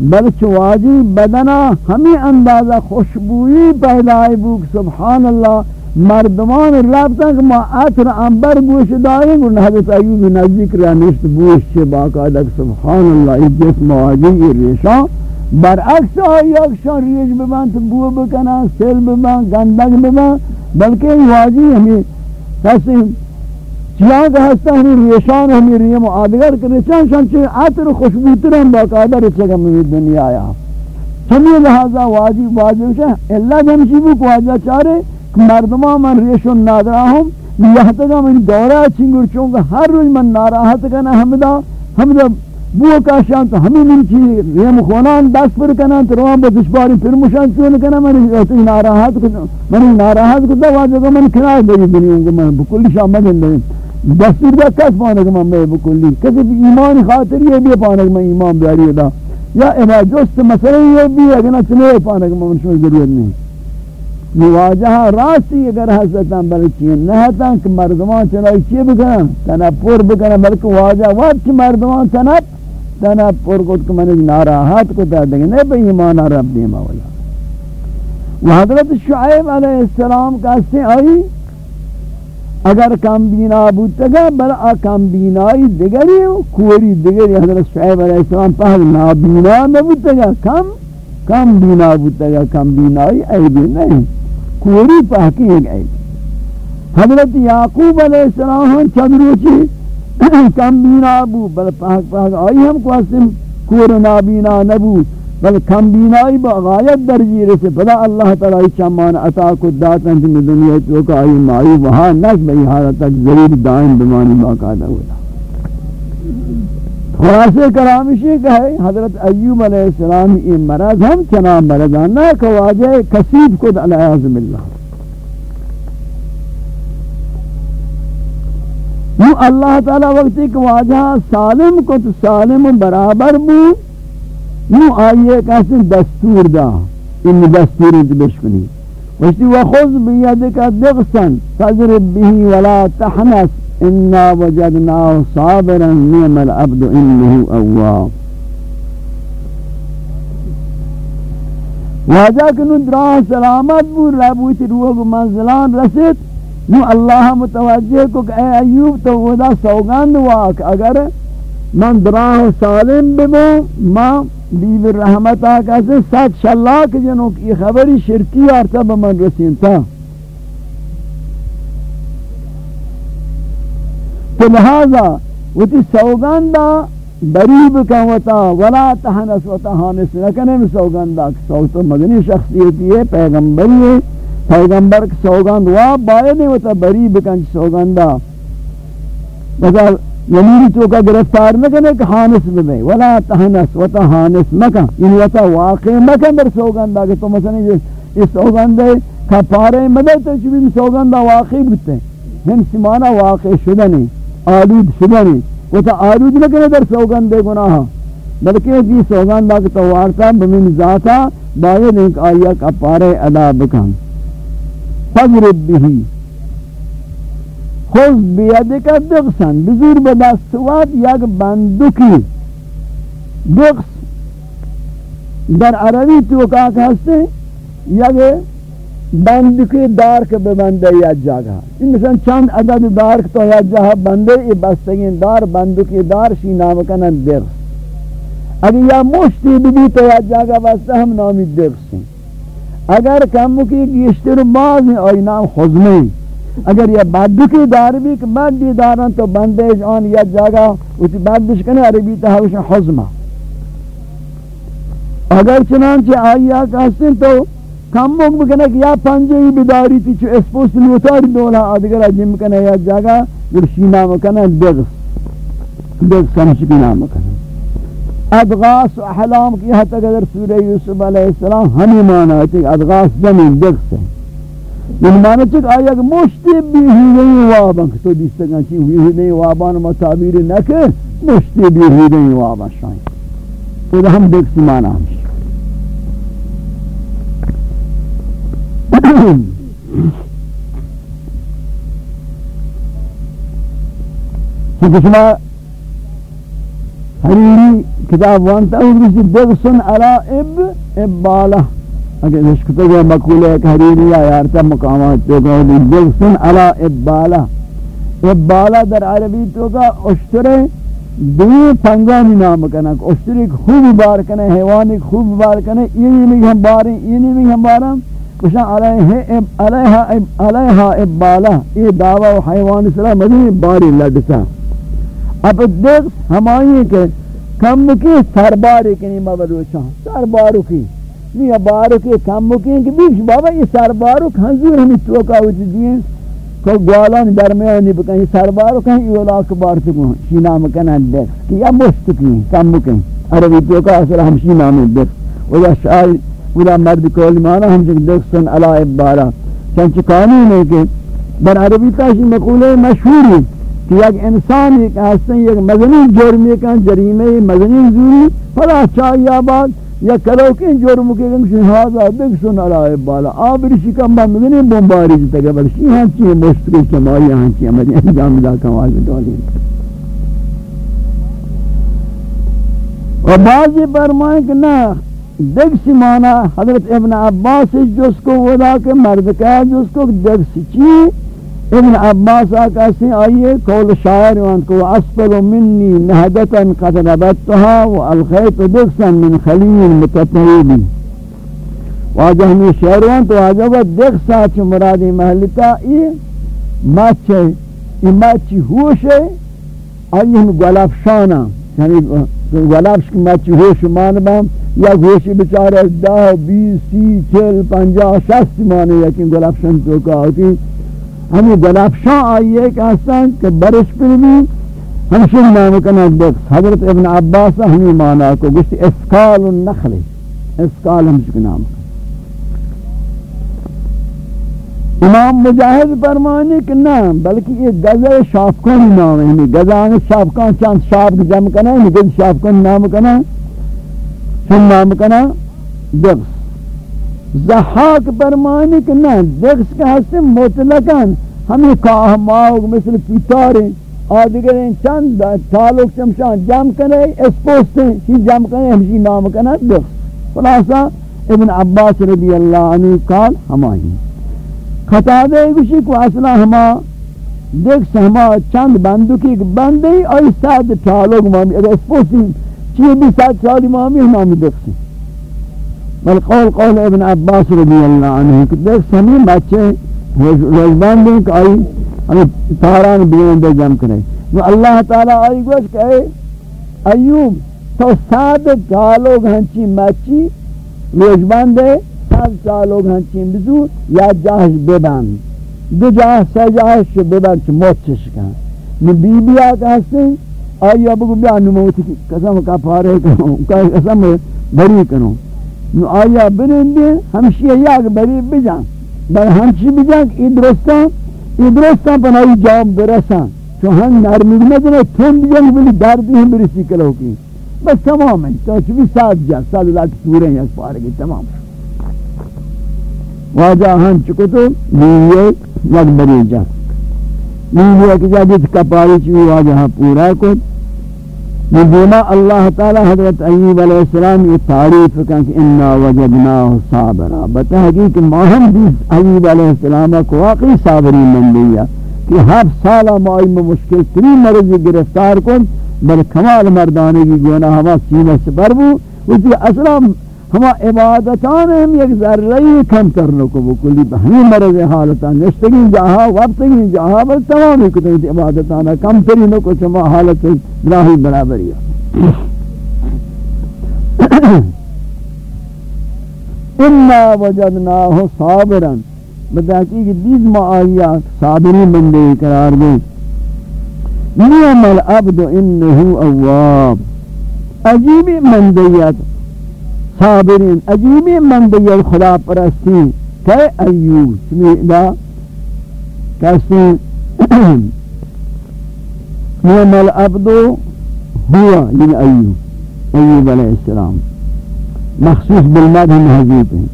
بلچ واجی بدنا ہمیں اندازہ خوشبوئی پیدائی بوک، سبحان اللہ مردمان رابطہ کہ ما عطر انبر گوش دائیں گو حضرت ایوب نزدیک رہا نشت بوش چھ باقاعدہ سبحان اللہ اس جسم آجی واجی ریشان. برعکس آئی اکشان ریش ببن تو بو بکنا سیل ببن گندگ ببن بلکہ واجی ہمیں کسی چیاں کا ہستا ہمیں ریشان ہمیں ریم و آدگر کرے چان شان چھے عطر خوشبوتر ہم باقاعدہ رچے گا دنیا آیا چمی لہذا واجی واجی اللہ جمشی بک واجہ چارے مردمان من ریشون نادراهم بیهتگا من دورا چنگر چونکہ ہر روز من ناراحت کنا حمدہ حمدہ بو کاشان تو ہمیں من چی ریم خونان دست پر کنا تو روان با دشباری پھر مشان چون کنا من رہتی ناراحت کنا من ناراحت کنا واجہ من کنار بری دنیا من بکلی شامل ہیں دستور دا کس پانے کہ میں بکلی کسی ایمان خاطر یہ بھی پانے کہ میں ایمان بیاری دا. یا اما جست مسئلہ یہ بھی ہے کہ نہ چلے پانے کہ میں شما ضرورت نہیں مواجہ راستی اگر حضرتاں بلکہ نہتاں کہ مردمان چنائی چی بکنن؟ تنپور بکنن، بلکہ واجہ وقت کی مردمان تنپ تنپور کت کہ منی ناراحت کو تا دیں نہیں بھئی ایمانا رب دیما والا و حضرت شعیب علیہ السلام کہتے ہیں آئی، اگر کم بینا بودتا گا بلا کم بینائی دگری و کوری دگری حضرت شعیب علیہ السلام پہل نابینا نبودتا گا کم کم بینا بودتا گا کم بینائی عیبی نہیں۔ کوری پاکی ایک آئی حضرت یعقوب علیہ السلام ہم چند کم بینا بو، بل پاک پاک آئی ہم کو اسم کور نابینا نبو، بل کم بینائی با غایت درجی رسے پدا اللہ تعالی چمان عطا کو داتن دن دنیا تو کا آئی مائی وہاں نس بئی حالت تک ضرور دائم بمانی باقاعدہ ہوتا خلاصے کرامشی کہے حضرت ایوب علیہ السلام یہ مرض ہم چنا مرضان نہ کہ واجہ کسیب کد علیہ عظم اللہ نو اللہ تعالی وقتی کہ واجہ سالم کت سالم برابر بود نو آئیے کسی دستور دا، ان دستور انت بشکنی وشتی وخذ بیدک دغسن تضرب به ولا تحنس انا وجدناه صابرا نعم العبد انه اواب واجہ کنو دراہ سلامت بور ربوتی روح منزلان رسید نو اللہ متوجہ کو کہ اے ایوب تو ودا سوگند واک اگر من دراہ سالم بمو ما بیب رحمت آقا سے سات شلاک جنوں کی خبری شرکی آرتا بمن رسین تا تو لہذا وہ تی سوگندہ بریب کا وطا ولا تحنس و تحانس نکنے میں سوگندہ سوگندہ مدنی شخصیتی ہے پیغمبری ہے پیغمبر کی سوگند وا باید نہیں ہوتا بریب کا سوگندہ مثلا یمینی تو کا گرفتار نہ کرنے کہ حانس میں ولا تہنس و تہانس مکا یعنی وتا واقع مکا در سوگند کہ تو مثلا یہ سوگند کا پارے مدد تو چوی سوگند واقع بتے ہم سمانا واقع شدہ نہیں آلود شدہ نہیں وتا آلود نہ کرنے در سوگند گناہ. بلکہ دی سوگند کہ تو وارتا بمن ذاتا باید ایک آیا کا پارے ادا بکن. فضرب بہی. خود بیادک دقسن بزور بدستوات یک بندوکی دقس در عربی تو کا کہستے یک بندوکی دار کے ببندے یا جاگا ان مثلا چند عدد دار تو یا جہاں بندے، یہ بستگین دار، بند بندوکی دار، شی نام کنن دقس اگر یا مشتی بھی تو یا جاگا بستے ہم نامی دقس ہیں۔ اگر کم کی گیشتر باز ہیں اور نام خزمے اگر یہ بدکی دار بھی، کہ بدی دارن تو بندش آن یا جگہ اسی بدش کنے عربی تحوش حزمہ اگر چنانچہ آئیا کہستن تو کم مک بکنے کہ یا پنجہی بداری تھی چو اسپوست نوتاری دولا آدھگرہ جم کنے یا جگہ گرشی نام کنے دغس دغس سمشکی نام کنے ادغاس و احلام کی حتی اگر سورہ یوسف علیہ السلام ہمیں مانا ہے ادغاس زمین دغس ہے یعنی معنی چک آیا کہ مشتی بھی ہوئی وابان کہ تو دیستا گا چی ہوئی ہوئی وابان ما تعبیر نکے مشتی بھی ہوئی وابان شاہی تو ہم دیکھ سی معنی شما حریری کتاب وانتا ہوں کسی دغسن علا اب ابالہ اگر اس کو تو مقولہ ایک حریری آیار تا مقامات تو کہ دلسن علا ابالا. ابالا در عربی تو کہ اشترے دو پنگانی نام کنا. اشترے خوب بار کنا حیوانی خوب بار کنا. اینی بھی ہم باریں، اینی بھی ہم باریں. کشا علیہا علیہا ابالا یہ دعوی حیوانی سرا مدنی باری لڑتا اب دیکھ ہمائی کہ کم کی سرباری کنی مبلوچان سربارو کی۔ یہ بارو کے کم مکین کہ بیش بابا، یہ سر بارو کھنزور ہمیں توکا ہوتی دیئے کو گوالان درمیانی بکن یہ سر بارو کہیں یہ اولا اکبار تکو شینا مکنن دیکھ، کہ یا مشت کی کم مکین عربی توکا اصل ہم شینا میں دیکھ۔ وہ ویا شاہی پورا مرد کولی مانا، ہم جنگ دیکھ سن علا ابارا چنچ قانون ہے کہ بر عربی تاشی مقولے مشہوری کہ یک انسان ایک حسن یک مدنی جرمی کن جریمے مدنی زوری، فلا چاہی آباد یا کرو جرم کے گم شہادہ دیکھ سن علی بالا آبر شکم بند نہیں بمباری جتا کہ بل ہاں چی مشتری چمائی ہاں چی ہماری انجام دا کمال ڈالی اور بعضی فرمائیں کہ نہ دیکھ مانا حضرت ابن عباس جس کو ودا کے مرد کہا جس کو دیکھ سی چی؟ ابن عباس آقا سے آئیے قول شاعر وان کو، اسفل منی نہدتا قد نبتها والخیط دقسا من خلیل متطریبی واجہ ہمیں شعر وان تو آجا وہ دقسا چھ مرادی محلتا یہ مچ ہے یہ مچ ہوش ہے آئیے ہم گلافشانا یعنی گلافش کی مچ ہوش مانبا یا گوشی بچارے دہ بیس سی چل پنجا شست مانے یقین گلفشن تو کا ہوتی ہمیں گلفشان آئیے کہ ہستان کہ برش پر بھی ہمشن نام کنا دکس حضرت ابن عباس ہمیں مانا کو گوشتی اسکال النخل. اسکال ہمشک نام. امام مجاہد فرمانے کہ نہ، بلکہ یہ گزہ شافکان نام ہے. یعنی ہمیں گزہ آنے شافکان چاند شاف جمع کنا ہے گزہ شافکان نام کنا چون نام کنا دغس زحاک فرمانے کہ نہ دغس کے حصے مطلقاً ہمیں کاہ ماہو مثل پیتاریں آدھگریں چند تعلق چمشان جمع کنے اس اسپوستیں چیز جمع کنے ہمشی نام کنا۔ دغس خلاصہ ابن عباس رضی اللہ عنہ قال ہمائی۔ خطا دے گوشی کو اصلا ہما، دیکھ سہما چند بندوکی بندی آئی ساتھ چالوگ مامی۔ اگر اس اسپوسی چیئے بھی ساتھ چالی مامی ہمامی دیکھ سی بل قول قول ابن عباس رضی اللہ عنہ کہ دیکھ سہمی بچے روز بندی کہ آئی ہمیں تاران بیان دے جم کرے وہ اللہ تعالیٰ آئی گوش کہ ایوب تو ساتھ چالوگ ہنچی مچی روز بندے پانچ سالوگ ہنچین بزو یا جاہش ببند دو جاہ سہ جاہش ببند چھ موت چشکا نو بی بی آتا ہستے آیا بگو بیا نو موت کی قسم کا پارے کنو قسم بری کنو نو آیا برندے ہمشی یک بری بجان بل ہمشی بجان ای درستان ای درستان پنائی جام برسان چو ہن نرمی مدنے تھن بجان بلی دردی ہم برسی کلو کی۔ بس تمام ہے تو چوی سات جان سات لاکھ سورے ہیں اس پارے کی تمام۔ ہے واجہ ہن چکو تو نیوے یک بری جا۔ نیوے کی جا جس کپاری چوی واجہ ہاں پورا کو ندیما اللہ تعالی حضرت ایوب علیہ السلام یہ تعریف کن کہ انا وجدناه صابرا۔ بتحقیق ماہم دیس ایوب علیہ السلام کو واقعی صابری من لیا کہ ہر سالہ مائی میں مشکل ترین مرضی گرفتار کن، بل کمال مردانے کی گونا ہوا سینہ سپر بو۔ وچی اسلام ہما عبادتان ہم یک ذرہی کم کرنے کو بکلی بہنی مرض حالتا نشتگی جاہا وقتگی جاہا بل تمامی کتنی عبادتان کم ترینو کو چما حالت راہی برابری. انا وجدناه صابرا. بتحقیق دید ما آیات صابری بندے قرار دیں. نعم العبد انه اواب. عجیب مندیت صابرین عجیبی من بیل خدا پرستی، کہ ایوب، سمی دا کسی نعم العبد ہوا یعنی ایوب ایوب علیہ السلام۔ مخصوص بالمدہ محضوب ہیں۔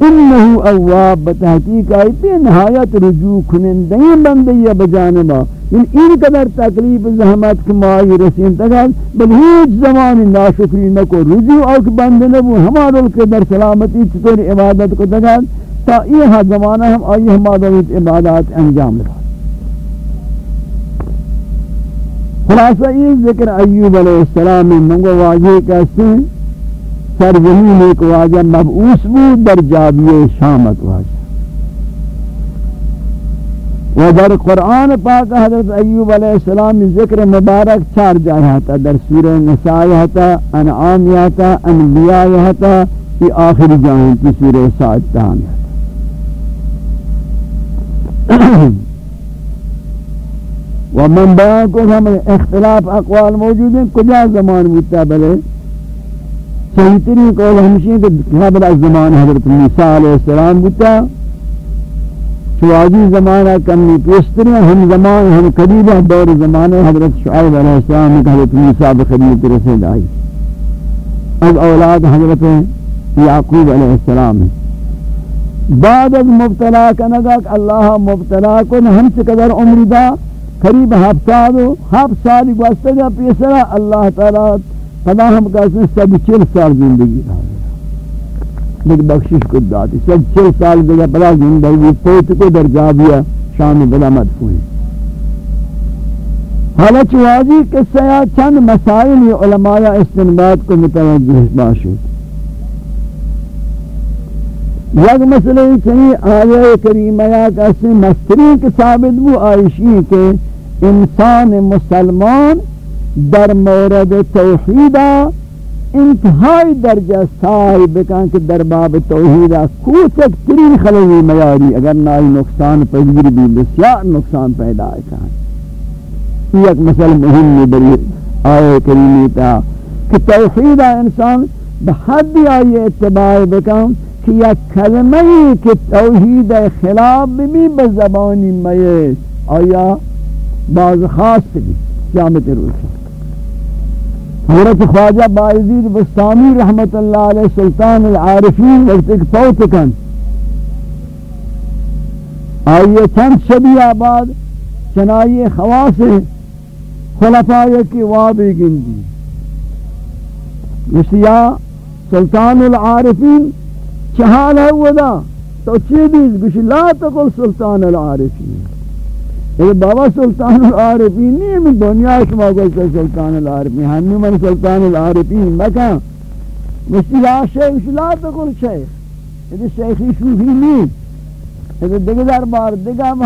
انہو اواب بتحقیق آئی پہ نہایت رجوع کنندیں بندی بجانبا۔ ان این قدر تکلیف زحمت کمائی رسین تگل بل ہیچ زمانی ناشکری نکو، رجوع اوک بند نبو ہمارا قدر سلامتی چطور عبادت کو تگل تا یہ زمانہ ہم آئی ہمارا عبادات انجام رہا خلاصہ یہ ذکر ایوب علیہ السلام میں منگو واجہ کہتے ہیں سرزمین ایک واجہ مبعوث بود، در جابی شامت واجہ و در قرآن پاک حضرت ایوب علیہ السلام ذکر مبارک چار جائے تھا در سورہ نساء تھا انعام تھا انبیاء تھا یہ آخری جائیں کی سورہ سعد تہان و من بیان کو ہم اختلاف اقوال موجود ہیں، کجا زمان بودتا بلے؟ صحیح ترین قول ہمشی کہ قبل از زمان حضرت موسیٰ علیہ السلام بودتا شواجی زمانہ کمی پیستری ہم زمان ہم قریبہ دور زمانے حضرت شعیب علیہ السلام کہ حضرت موسیٰ بخریت رسید آئی۔ از اولاد حضرت یعقوب علیہ السلام بعد از مبتلا کنگا کہ اللہ مبتلا کن ہم سے قدر عمری دا، قریب ہفتاد ہفت سالی گوستگا پیسرا اللہ تعالی پدا ہم کہتے ہیں سب چل سال زندگی رہا لیکن بخشش کو داتی سب چل سال دیگا پدا زندگی پوت کو در دیا شام بلا مدفوئی حالا چوازی قصہ یا چند مسائل علماء استنباد کو متوجہ باشد یک مسئلہ چنی آیہ کریمہ یا کسی مستری کے ثابت بو آئیشی کہ انسان مسلمان در مورد توحید انتہائی درجہ سائی بکن کہ در باب توحیدہ کوچک ترین خلوی میاری اگر نائی نقصان پذیر بھی بسیار نقصان پیدا ہے یہ ایک مسئلہ مہمی بری آئے کریمی تا کہ توحیدہ انسان بحد آئی اتباع بکن کہ یک کلمہی کہ توحید خلاف بھی بزبانی میت آیا بعض خاص بھی قیامت روز۔ حضرت خواجہ باعزید بستانی رحمت اللہ علیہ سلطان العارفین وقت ایک پوت کن۔ آئیے چند شبی آباد چنائی خواص خلفاء کی وابی گندی۔ گشتیا سلطان العارفین چہال ہے ودا تو چیدیز گشت لا تقل سلطان العارفین۔ اے بابا سلطان العارفین نہیں دنیا شما گوشتا سلطان العارفین، ہمی من سلطان العارفین مکہ مشتی لا شیخ لا تقل شیخ. یہ شیخی شوفی نہیں یہ دیگه در بار دیگه هم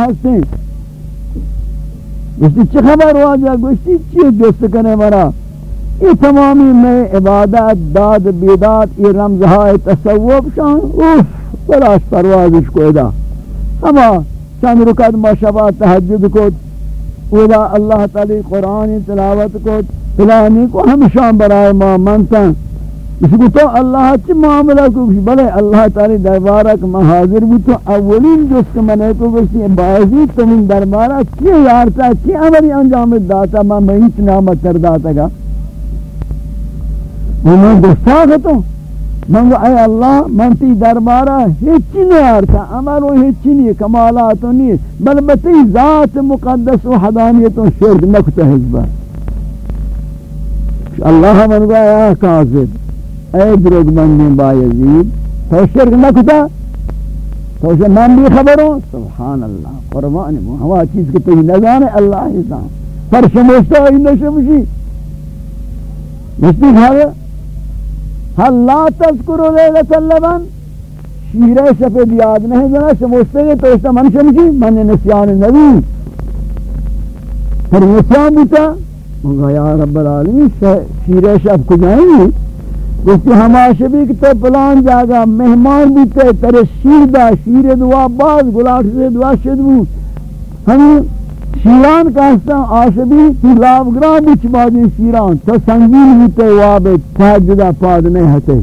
گوشتی چه خبر واجہ گوشتی چی دوست کنے مرا؟ یہ تمامی میں عبادت، داد، بیداد یہ رمزہائے تصوف شان. اوف، بلاش پروازش کو ادا اما چند رکعت ما شبا تحجد کو اولا اللہ تعالی قرآن تلاوت کو فلانی کو ہمشان برائے ما منتا۔ اس کو تو اللہ چی معاملہ کو کچھ، بلے اللہ تعالی دربارہ کہ میں حاضر بھی تو اولین جس کے منے کو کچھ بازی تمہیں دربارہ کی یارتا کی عملی انجام داتا میں میں ہیچ نامت کر داتا گا۔ وہ میں گستاخ تو من اے اللہ، من تی دربارہ ہیچی نہیں آرتا عملو ہیچی نہیں کمالاتو نہیں بل بتی ذات مقدس و حدانیتو شرک نکتا حزبہ اللہ من گا اے کاذب اے درگ مندی با یزید، تو شرک نکتا تو اسے من بھی خبر ہوں؟ سبحان اللہ، قربان ہوا چیز کے تجھ نظانے اللہ حسان پر شمشتا ہوئی نشمشی۔ مشتی کھا گیا ہل لا تذکر لیلت اللبن شیرہ سفید یاد نہیں جنا شموستے گئے تو اس کا من شمشی من نسیان نبی۔ پھر نسیان بوتا؟ مگا یا رب العالمین شیرہ شف کو جائیں گے؟ جس ہما شبی کہ تو پلان جاگا، مہمان بیتے ترے شیر دا شیر دعا باز گلاٹ سے دعا شد بود ہمیں شیران کہستا آشبی تی لاوگران بچ بادی شیران، تو سنگین ہوتے وابے تحجدہ پاد نہیں ہتے۔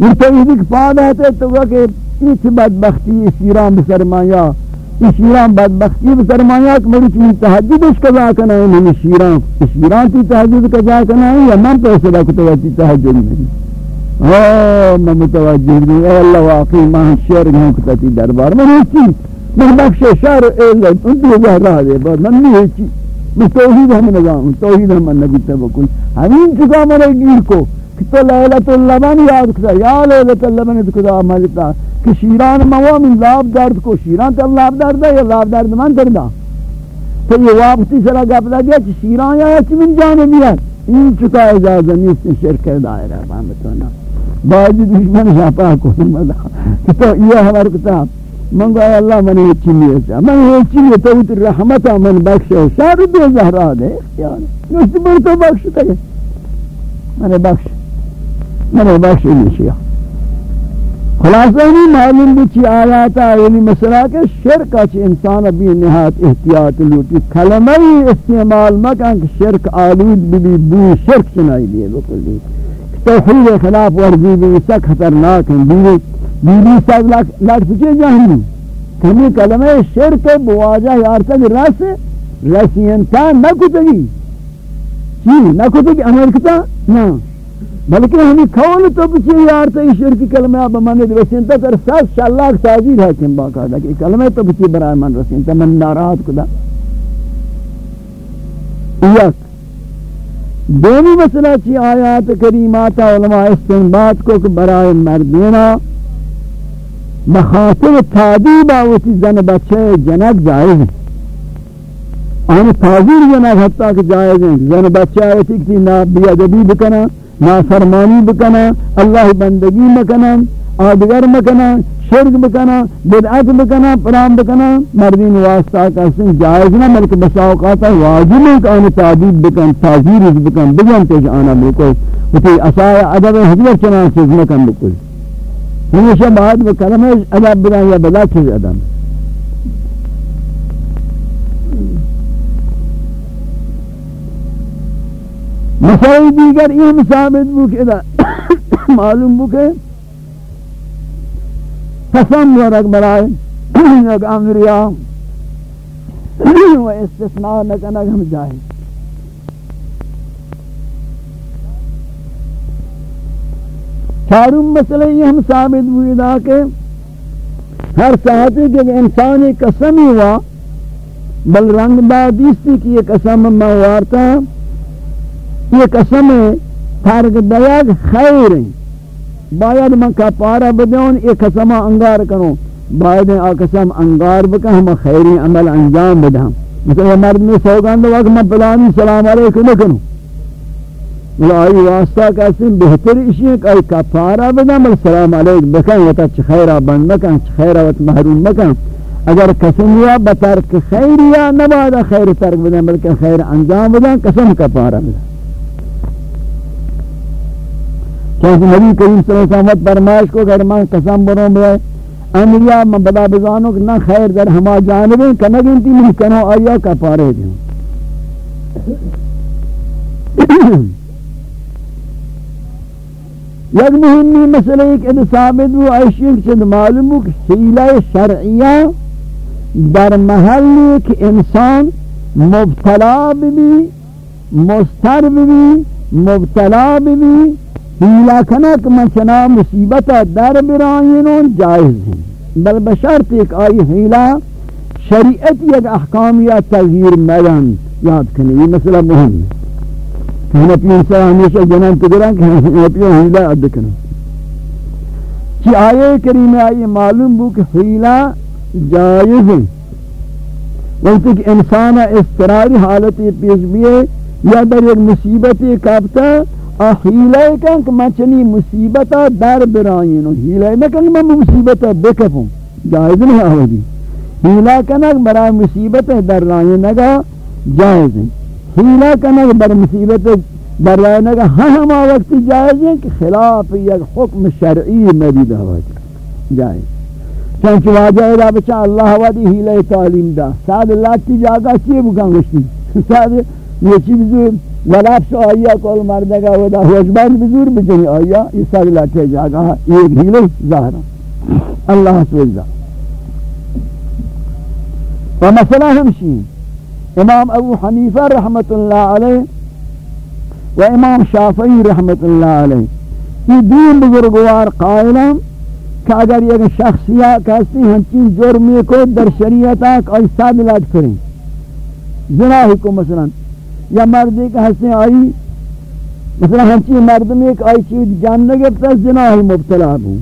یہ تو یہ دیکھ پاد ہتے، تو وہ کہ ایچ بدبختی شیران بسرمایا یہ شیران بدبختی بسرمایا کہ مری چمی تحجد اس قضا کنا ہے ہمیں شیران شیران تی تحجد قضا کنا ہے، یا من پیسے لکتا ہے تی تحجد نہیں۔ اوہ میں متوجہ دوں اے اللہ واقعی ماں شیر گھوں کتا تی دربار میں نہیں۔ چیز میں بخش شر علت ان دیو زہرہ دے بعد من نہیں ہے چی میں توحید ہم نظام توحید ہم نبی تبکل ہمین چکا مرے گیر کو کہ تو لیلت اللبن یاد کتا یا لیلت اللبن کتا ملتا کہ شیران موام لاب درد کو شیران تا لاب درد ہے یا لاب درد من دردہ تو یہ واپسی سرا گپ لگیا کہ شیران یا چی من جانبی ہے این چکا اجازہ نیست شرک دائرہ بہمتونا باجی دشمن شاپا کو کہ تو یہ ہمار کتاب من گو اللہ من یہ چیلی ہے من یہ چیلی تو تو رحمت من بخش ہے. شر دے زہرا دے. اختیار نوشتی بر تو بخش تے من بخش. من بخش یہ خلاصہ نہیں معلوم بھی چی آیات آئینی مسئلہ کہ شرک اچھ انسان ابھی نہایت احتیاط لوٹی. کلمہ استعمال مکان کہ شرک آلود بھی بو شرک سنائی دیئے بکلی توحید خلاف ورزی بھی سک خطرناک ہیں. بیوی بیوی سک لکھ پچے جاہنی کمی کلمہ شرک بواجہ یارتک رس رسینتا نکتگی. چی نکتگی؟ امرکتا نا. بلکہ ہمیں کھول تو پچے یارتک شرک کلمہ اب من رسینتا تر ساس شلاک تازیر ہے کم باقا کہ کلمہ تو پچے برای من رسینتا من ناراحت کدا. یک. دونی مسئلہ چی آیات کریمات علماء استنباد کو کہ برائے مردینا بخاطر تعدیب آوتی زن بچے جنک جائز ہیں آن تعذیر جنک حتی کہ جائز ہیں زن بچے آوتی کہ نا بیادبی بکنا نا فرمانی بکنا اللہ بندگی مکنا آدگر مکنا شرک بکنا بدعت بکنا پرام بکنا مردین واسطہ کا سن جائز نہ ملک بسا اوقات واجب ہے کہ ان تعذیب بکن تعذیر بکن بجن تے آنا بالکل کہ اسائے ادب حضرت چنان سے نکم بکل ہمیشہ بعد وہ کلمہ ادب بنا یا بلا چیز ادب. مسائل دیگر یہ ثابت بو کہ معلوم بو کہ قسم ورک برائے یک امریا و استثناء نکنگ ہم جائیں چاروں مسئلہ یہ ہم ثابت ہوئی دا کہ ہر ساتھی کہ انسانی قسمی ہوا، بل رنگ دادیستی کی یہ قسم موارتا یہ قسم تارک دیاگ خیر ہیں باید من کا پارا بدون یہ قسم انگار کروں۔ باید آ قسم انگار بکا، ہم خیری عمل انجام بدہم مثلا یہ مرد میں سوگان وقت من پلانی سلام علیکم نکنوں ملا آئی واسطہ کہتے ہیں بہتر اشی ہے کہ آئی کفارہ بدن بل سلام علیکم، بکن وطا چھ خیرہ بند مکن چھ خیرہ وط محروم مکن اگر قسم یا بترک خیر یا نبادا خیر ترک بدن بلکہ خیر انجام بدن قسم کفارہ بدن چونکہ نبی کریم صلی اللہ علیہ وسلم فرمائش کو کہ میں قسم بروں بے انبیاء من بدا بزانو کہ نہ خیر در ہما جانبیں کنگنتی من کنو، آیا کفارے دیوں یک مهمی مسئلہ ایک اد ثابت ہو عائشی چند معلوم ہو کہ حیلہ شرعیہ در محلی کہ انسان مبتلا بھی مستر بھی مبتلا بھی حیلہ کنک منچنا مصیبت در برائنون جائز ہیں بل بشرط ایک آئی حیلہ شریعت یک احکام یا تغییر مدن یاد کنی یہ مسئلہ مهم ہے ہم اپنی انسان ہمیشہ جنان تگران کہ ہم اپنی حیلہ عد کریں کہ آیے کریم آئی معلوم بو کہ حیلہ جائز ہے وقت کہ انسان استراری حالت پیش بیئے یا در ایک مصیبت کابتا حیلہ کن کہ میں چنی مصیبتا در برائین حیلہ نہ کن میں مصیبتا بکفوں جائز نہیں آوازی حیلہ کنک برای مصیبت در رائین نگا جائز ہے حیلہ کنگ بر مصیبت بر رائے نگا ہاں ہما وقت جائز ہے کہ خلاف یک حکم شرعی نبی دعوت جائز۔ چونکہ واجہ را بچا اللہ وادی حیلہ تعلیم دا۔ ساد اللہ کی جاگہ چیئے بکن گشتی؟ ساد یہ چی بزور ولاب آیا کول مردگا ودا حجبان بزور بجنی آیا یہ ساد اللہ کی جاگہ ایک حیلہ ظاہرہ اللہ سوزہ سوزا ومثلہ ہمشین امام ابو حنیفہ رحمت اللہ علیہ و امام شافعی رحمت اللہ علیہ. یہ دین بزرگوار قائلہ کہ اگر یک شخصیہ کہستی ہنچین جرمی کو در شریعت آک آئی سادلات کریں. زناہی کو مثلا یا مردی کہ ہستی آئی، مثلا ہنچین مردمی ایک آئی چیز جان نگفتا زناہی مبتلا ہوں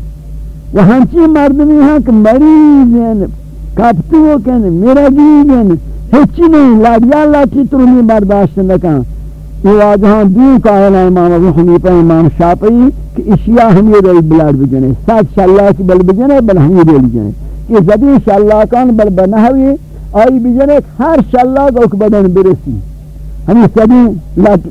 و ہنچین مردمی ہیں کہ مریض ہیں کپتو کن مرگی کن ہچی نہیں لادیا اللہ کی ترمی برداشت نکن یہ واجہاں دین قائل امام ابو حنیفہ، امام شافعی کہ اشیاء ہم یہ دل بلاد بجنے۔ ساتھ شاللہ کی بل بجنے، بل ہم یہ دل بجنے۔ کہ زدی شاللہ کان بل بنہوی، آئی بجنے ہر شاللہ کو اک بدن برسی۔ ہمیں سبی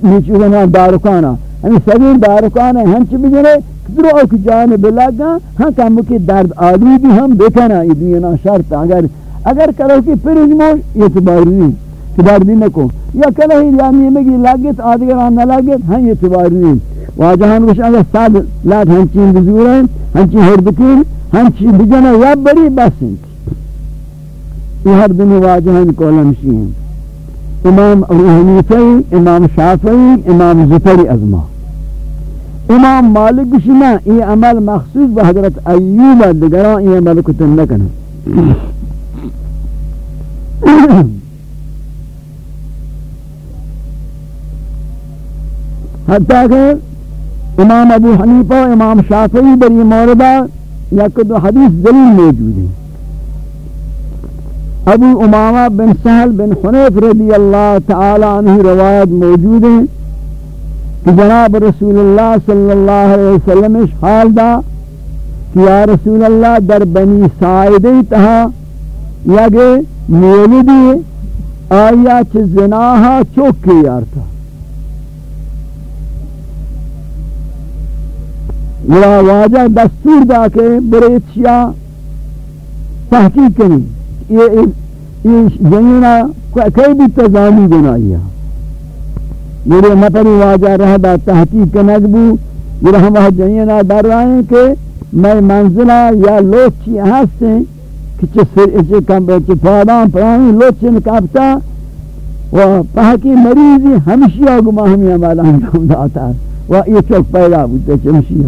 نیچوزنہ دارکانا ہمیں سبی دارکانا ہنچ بجنے کدرو اک جانب لگا ہاں کامو کی درد آدمی بھی ہم دیکھنا، یہ دینا شرط اگر اگر کرو کی پرج مو اعتبار نہیں اعتبار نہیں کو یا کلہ ہی یعنی مگی لاگت آدگر نہ لاگت ہاں اعتبار نہیں واجہان وش اگر ساد لات ہنچین بزور ہیں ہنچین ہردکین ہنچین بجنہ یا بری بس یہ ہر دنی واجہان کولمشی ہیں امام ابو حنیفی امام شافعی امام زفری ازما امام مالک بشنا یہ عمل مخصوص بحضرت ایوب دگران یہ عمل کتن نکنا حتیٰ کہ امام ابو حنیفہ و امام شافعی بری موردہ یا دو حدیث دلیل موجود ہیں۔ ابو امامہ بن سہل بن حنیف رضی اللہ تعالی عنہ روایت موجود ہیں کہ جناب رسول اللہ صلی اللہ علیہ وسلم حال دا کہ یا رسول اللہ در بنی سائدی تہا یا گے مولدی آیا چھ زناہا چوکی یارتا ولا واجہ دستور دا کے برے چیا تحقیق کریں۔ یہ جنینا کئی بھی تزانی بنائی ہے۔ میرے مطری واجہ رہ دا تحقیق کنگ بو۔ یہ ہم وہ جنینا در رہے ہیں کہ میں منزلہ یا لوچی ہستیں کہ چھ سر کم چھ پادان پرانی لوچی نکابتا و پاکی مریضی ہمشیہ گما ہمیں ہمارا انجام داتا ہے۔ و یہ چوک پیدا بودتا چمشی چمشیہ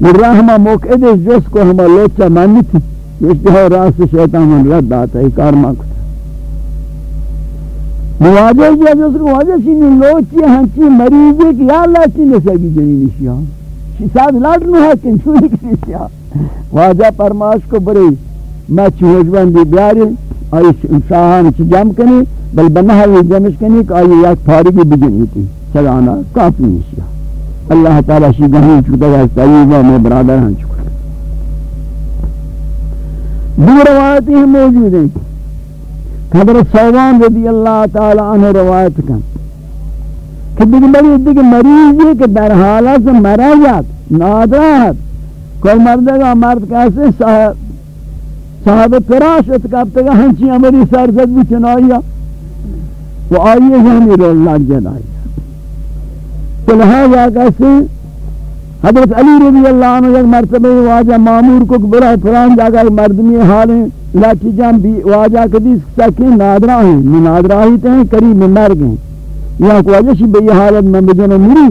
مرہ ہما موقع دے جس کو ہما لوچا مانی تھی۔ اشتہا راست شیطان من رد آتا ہے کار ماں کتا۔ مواجہ کیا جس کو واجہ چینی لوچی ہنچی مریضی کہ یا اللہ چینی سگی جنی نشیہ شی ساتھ لاٹ ہے کن سوئی کی نشیہ واجہ پرماش کو بری میں چوہج بندی بیاری آئی شاہان چی جم کنی، بل بنہا یہ جمش کنی کہ آئی یک پاری بجنی تھی۔ چلانا کافی نشیہ اللہ تعالی شی گہن چکتا ہے طیبہ میں برادر ہن چکتا دو روایتی ہیں موجود ہیں۔ حضرت صوبان رضی اللہ تعالی عنہ روایت کن۔ کہ دیکھ بڑی دیکھ مریض ہے کہ در حالت سے مراجات نادرات کوئی مردگا مرد کیسے صاحب صاحب فراش اتکابتگا ہنچی امری سرزد بھی چنائیا وہ آئیے ہمیں رول لگ جنائی تو لہذا کیسے؟ حضرت علی رضی اللہ عنہ ایک مرتبہ واجہ معمور کو برا فلان جگہ مردمی حال ہیں۔ لاٹھی جان بھی واجہ کدی سکین نادرہ ہیں، میں نادرہ ہی ہیں، قریب میں مر گئے یہاں کو واجہ شی بئی حالت میں بجنہ مری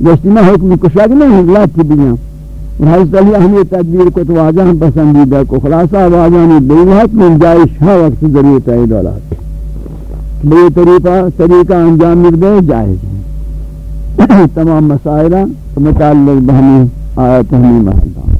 جستی میں حکم کشاک نہیں ہے لاٹھی بھی اور حضرت علی اہمی تدبیر کو تو واجہ ہم پسندیدہ کو خلاصہ واجہ نے بے وقت میں جائش ہاں وقت ذریعہ تائید اولاد بے طریقہ طریقہ انجام مردے جائز ہے تمام مسائلہ متعلق بہمی آیت ہمیں محضا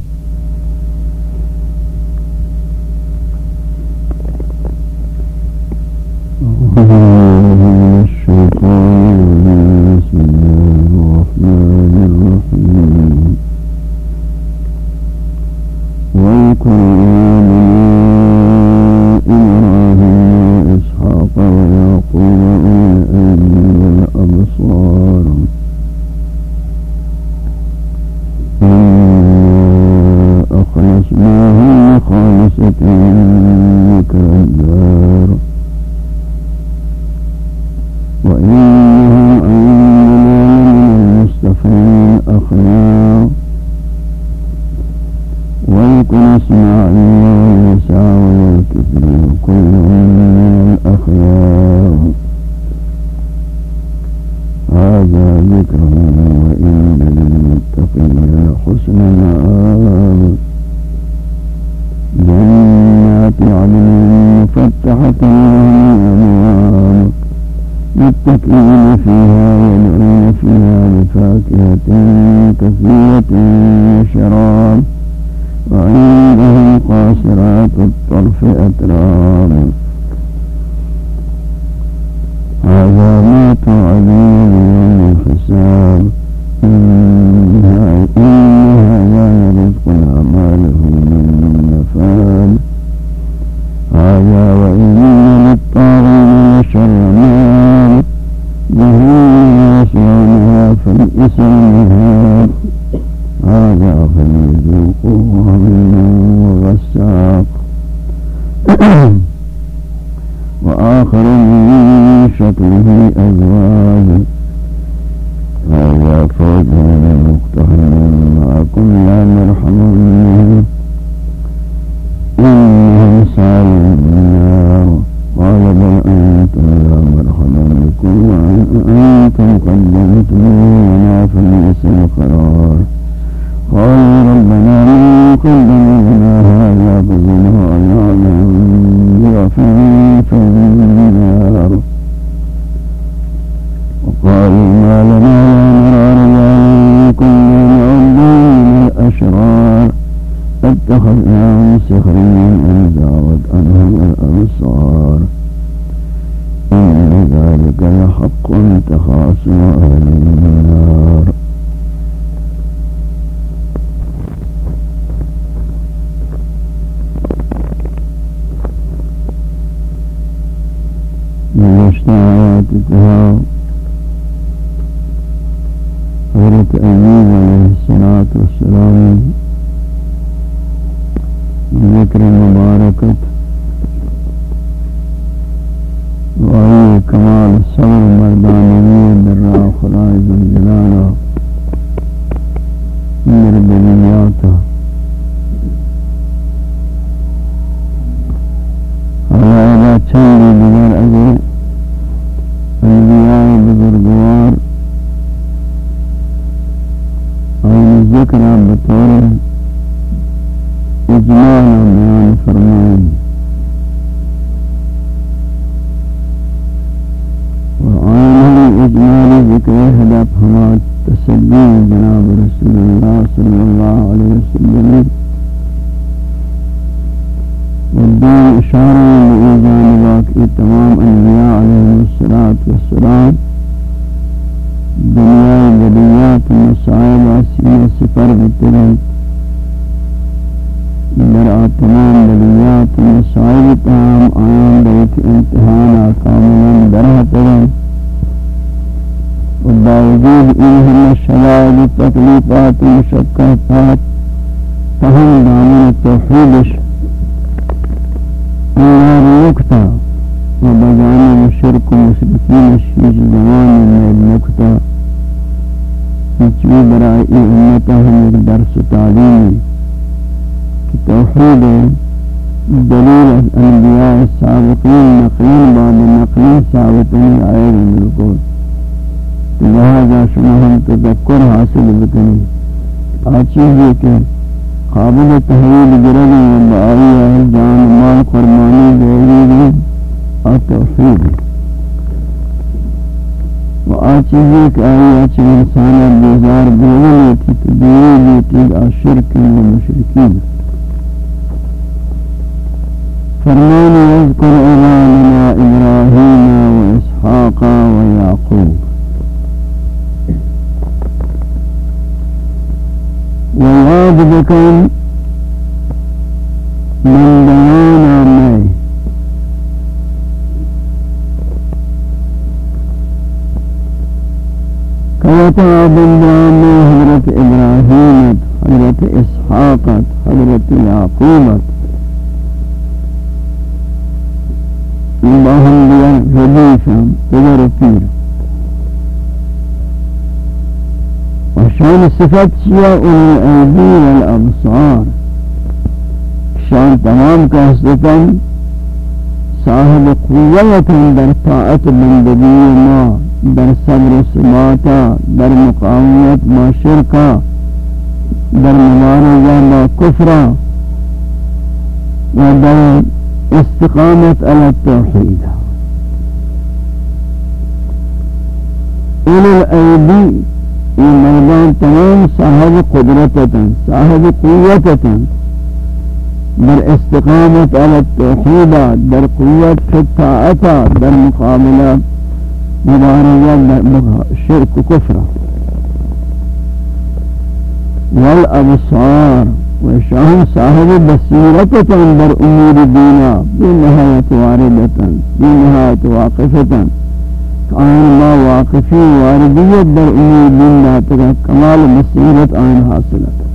آن اجماع بیان يعني فرمائیں اور آن اجماع ذکر حدف جناب رسول اللہ صلی اللہ علیہ وسلم. والدین اشارہ لئے جانباک تمام انبیاء علیہ السلام والسلام. دنيا بديات مصائب وسيلة سفر بالترين در تمام بديات مصائب تام آيان بيت امتحانا كاملا درها ترين وباوجود إنهم الشدائد التكليفات المشكلات فهم دامن التوحيد النار نكتة وبجانب شرك مشرکین شیش زمان مید نکتا ہچوی برای ای امتا ہم ایک درس و تعلیم کہ توحید دلیل الانبیاء السابقین نقلین بعد نقلین ثابتنی آئے ملکو تو لہذا شما ہم تذکر حاصل بکنی آچیز یہ کہ قابل تحویل گرگی و بآئی اہل جان مال قرمانی دیگی دی التوحید وآتي آچیزی آيات الإنسان چه انسان بیزار بیولی تی تدیولی تی آشرک فرمان اذکر امامنا إبراهيم وإسحاق ويعقوب و یعقوب. من دوانا می. حضرت من حضرت إبراهيم حضرت إسحاق حضرت يعقوب اللهم بيان رديفا قدر فيرا وشان صفت شياء الأيدي والأبصار شان تمام كهستتن صاحب قوت در طاعت بندگی ما، در صبر سماتا در مقاومت ما شرکا در مبارزہ ما کفرا و در استقامت على التوحید. اول الایدی یہ میدان تمام صاحب قدرتتاً صاحب قوتتاً در استقامت على التوحيد در قوة في الطاعة در مقابلة مبارزة شرك وكفرة والأبصار وشان صاحب بصيرة در أمور دينا بنهاية واردة بنهاية واقفة آن ما واقفی واردیت در أمور دنیا تک کمال بصیرت آن حاصلت.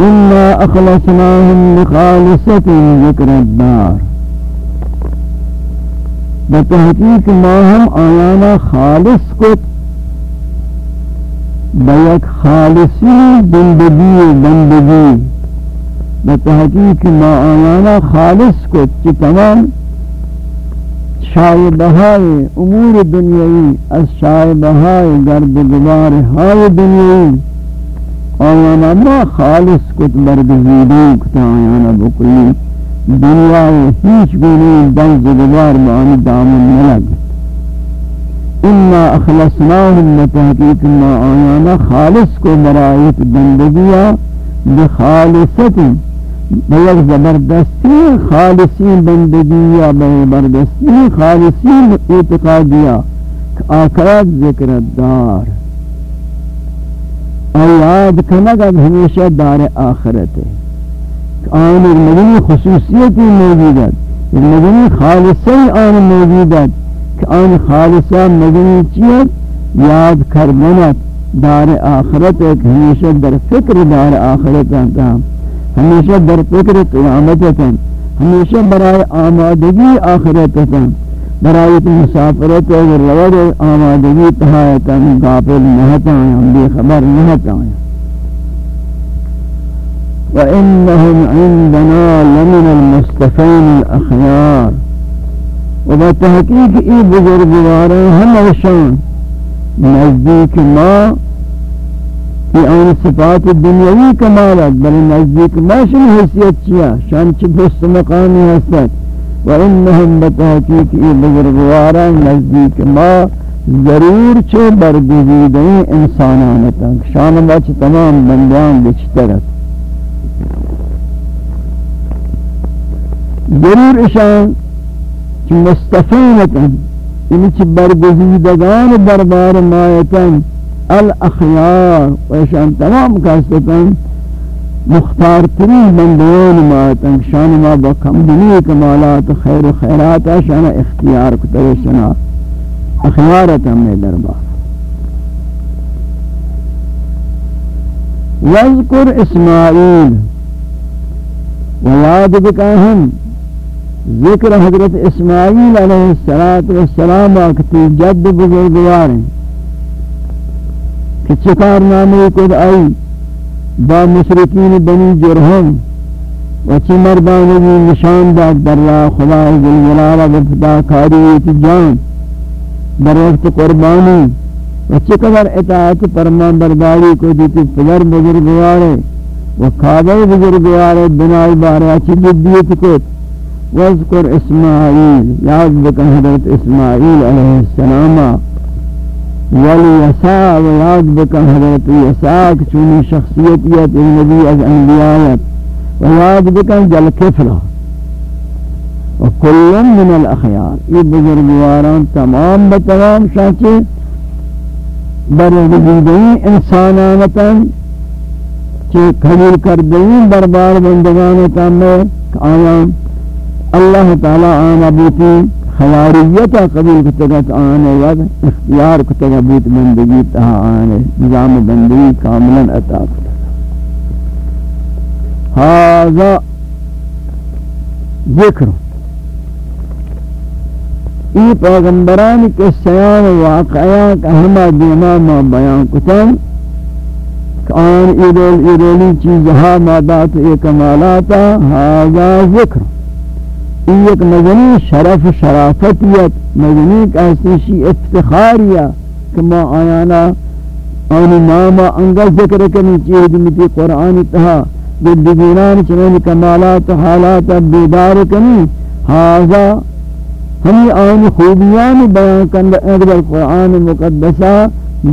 إنا أخلصناهم لخالصة ذكر الدار بتحقیق ما هم آیانا خالص کت بیک خالصی بندگی بندگی بتحقیق ما آیانا خالص کت چی تمام شائبہائی امور دنیاوی از شائبہائی گرد گبار ہائی دنیاوی آیانا ما خالص کت برگزیدی کتا آیانا بکلی. دنیا دنیاوی ہیچ گونی دنز گبار بانی دامن ملگ انا اخلصناهم لتحقیق ما آیانا خالص کو برایت بندگیا بخالصت بیک زبردستی خالصی بندگی یا خالصی اعتقادیا. آخرت ذکر دار. یاد کنگ اب ہمیشہ دار آخرت ہے۔ آن مدنی خصوصیتی موجودت مدنی خالصی آن موجودت کہ آن خالصہ مدنی چیت یاد کردنت دار آخرت ایک ہمیشہ در فکر دار آخرت ہیں ہمیشہ در فکر قیامت ہیں ہمیشہ برائے آمادگی آخرت ہیں برائے مسافرت اور روڈ آمادگی تہایتا غافل نہتا ہیں بے خبر نہتا ہیں وإنهم عندنا لمن المصطفين الأخيار وبتحقيق إي بزرگواران هم وشان نزدیک ما في آن صفات الدنيوي كمالات بل نزدیک ما شن حیثیت چیا شان چی بست مقامی هستد وإنهم بتحقيق إي بزرگواران نزدیک ما ضرور چه برگزیدیں انسانانتا شان بچ تمام بندیان بچترت ضرور اشان کہ مستفینتن یعنی چی برگزیدگان دربار مایتن. الاخیار. و اشان تمام کستتن مختار ترین بندیان مایتن شان ما با کمدنی کمالات خیر و خیرات شان اختیار کتر شنا. اخیارتا میں دربار. وذکر اسماعیل. ویاد بکاہم. ذکر حضرت اسماعیل علیہ السلام آکتی جد بزرگوار ہیں کہ چکار نامی کد آئی؟ با مشرکین بنی جرہم و چی مردانگی نشان داد در را خدا ذلجلال و فدا کاریت جان در وقت قربانی و چکر اطاعت پرمان برداری کو دیتی پدر بزرگوار و کعبہ بزرگوار بنائی بارے اچھی جدیت کت واذکر اسماعیل، یاد بکن حضرت اسماعیل علیہ السلام والیسا و یاد بکن حضرت یسا چونی شخصیتیت النبی از انبیایت. و یاد بکن جل کفلا و کل من الاخیار. یہ بزرگواران تمام بتمام شاچے بر برگزیدئی انسانانتا چے قبول کردئی بربار بندگانتا میں آیان اللہ تعالی آنا بیتی خیاریتا قبول کتگت آنے ود اختیار کتگت بیت بندگی تہا آنے، نظام بندگی کاملا عطا کتا هذا ذکر۔ ای پیغمبران کے سیان واقعات اہمہ دیما ما بیان کتن آن ایدول ایدولی چیزها مادات ای کمالاتا هذا ذکر۔ ایک مدنی شرف شرافتیت مدنی کہستی افتخاریا کہ ما آیانا آنی ناما انگا ذکر کنی چیز دمیتی قرآن تہا دلدگینان چنین کمالات حالات بیدار کنی، حاضا ہمی آنی خوبیان بیان کند اقبل قرآن مقدسہ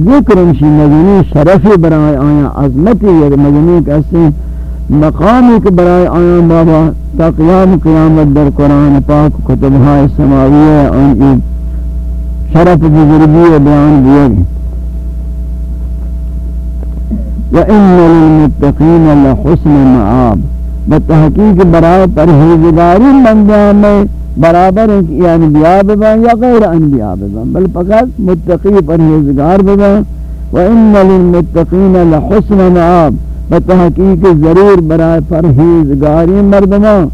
ذکر شی مدنی شرف برای آیا عظمتی یا مدنی کہستی مقامی کے برائے آیان بابا، تا قیام قیامت در قرآن پاک کتبہ سماویہ ان کی شرف بزرگی بیان دیئے۔ گئے وَإِنَّ لِلْمُتَّقِينَ لَحُسْنَ مَعَابِ بتحقیق برائے پرہیزگاری بندیاں میں برابر ہیں کہ یہ انبیاء ببن یا غیر انبیاء ببن، بل فقط متقی پرہیزگار ببن۔ وَإِنَّ لِلْمُتَّقِينَ لَحُسْنَ مَعَابِ مطلب بتحقیق ضرور برائے پرہیزگاری مردمان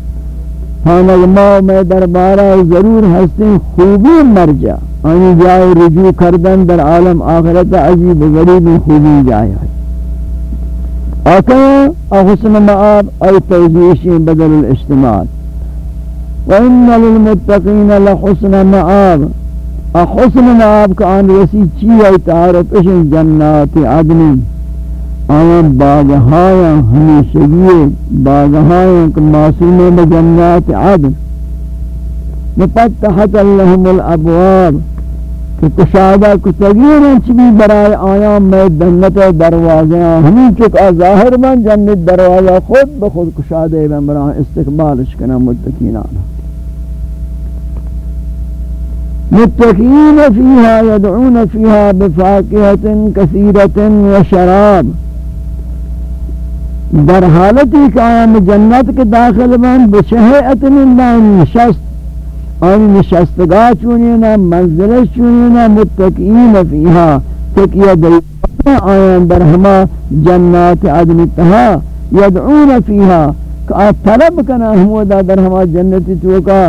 حانگ ما میں دربارہ ضرور ہستیں، خوبی مرجع، آنی جائے رجوع کردن در عالم آخرت عجیب غریب خوبی جائے۔ آکا احسن معاب ای توزیشی بدل الاجتماع۔ وَإِنَّ لِلْمُتَّقِينَ لَحُسْنَ مَعَابِ۔ احسن معاب کا آن رسی چیئے تعارف اشن جنات عدنی۔ آیاں باغہایا ہمیشگی باغہایا کہ معصوم بجنات عدن مفتحت اللہم الابواب کہ کشادہ کتگیر چبی برای آیاں میں دنت دروازہ ہمیں چکا ظاہر من جنت دروازہ خود بخود کشادہ بمران استقبالش کنا متقینانا متقین فیہا یدعون فیہا بفاقیت کثیرت وشراب در حالتی کہ آیام جنت کے داخل بان بشہیعت اللہ نشست اور نشستگاہ چونینا منزل چونینا متقین فیہا تکیہ دل آیان در ہما جنات عدن تہا یدعون فیہا کہ طلب کنا ہمودا در ہما جنتی توکا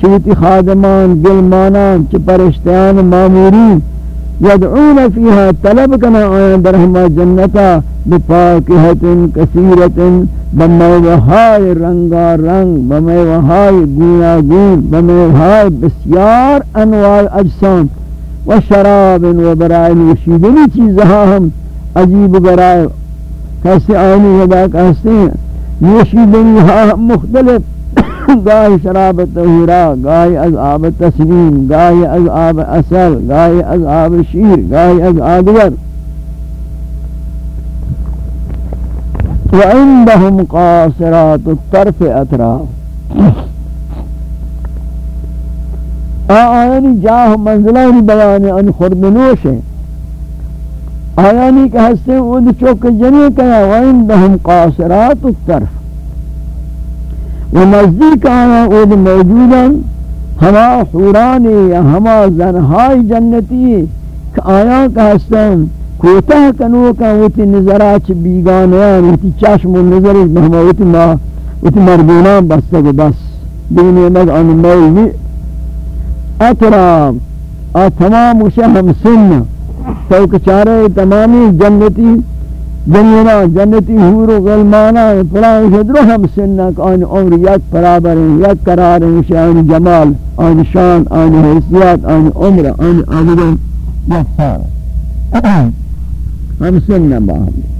چیتی خادمان، گلمانان چی پرشتیان، مامورین یدعون فیها طلب کنا آیان در ہما جنتا بپاکہت کثیرت بمیوہائی رنگا رنگ بمیوہائی گویا گون بمیوہائی بسیار انواع اجسام، و شراب و برائے نوشیدنی چیزہا ہم عجیب برائے، کیسے آئینی ودا کہستے ہیں؟ نوشیدنی ہاں مختلف گاہی شراب تہورا گاہی از آب تسلیم گاہی از آب اصل گاہی از آب شیر گاہی از آدور وعندهم قاصرات الطرف اطراف آیانی جاہ منزلانی بیانی ان خردنوش ہیں۔ آیانی کہ ہستے ہیں چوک جنی کہا وعندهم قاصرات الطرف۔ و نزدیک آیا اود موجودا ہما حورانی یا ہما زنہائی جنتی کہ آیا کہ ہستن کوتہ کنو کا وتی نظرہ چھ بیگانیان وتی چشم و نظر ہما وتی ما وتی مردونان بستے گو بس. دینی مد آن مولی اطرام آ تمام وشہ ہم سن. تو کچارے تمامی جنتی دنیا جنتی حور و غلمانا فلان شدرو ہم سنک آن عمر یک برابر ہیں یک قرار ہیں شان جمال آن شان آن حیثیت آن عمر آن آدھگن یک سارا ہم سنن باہم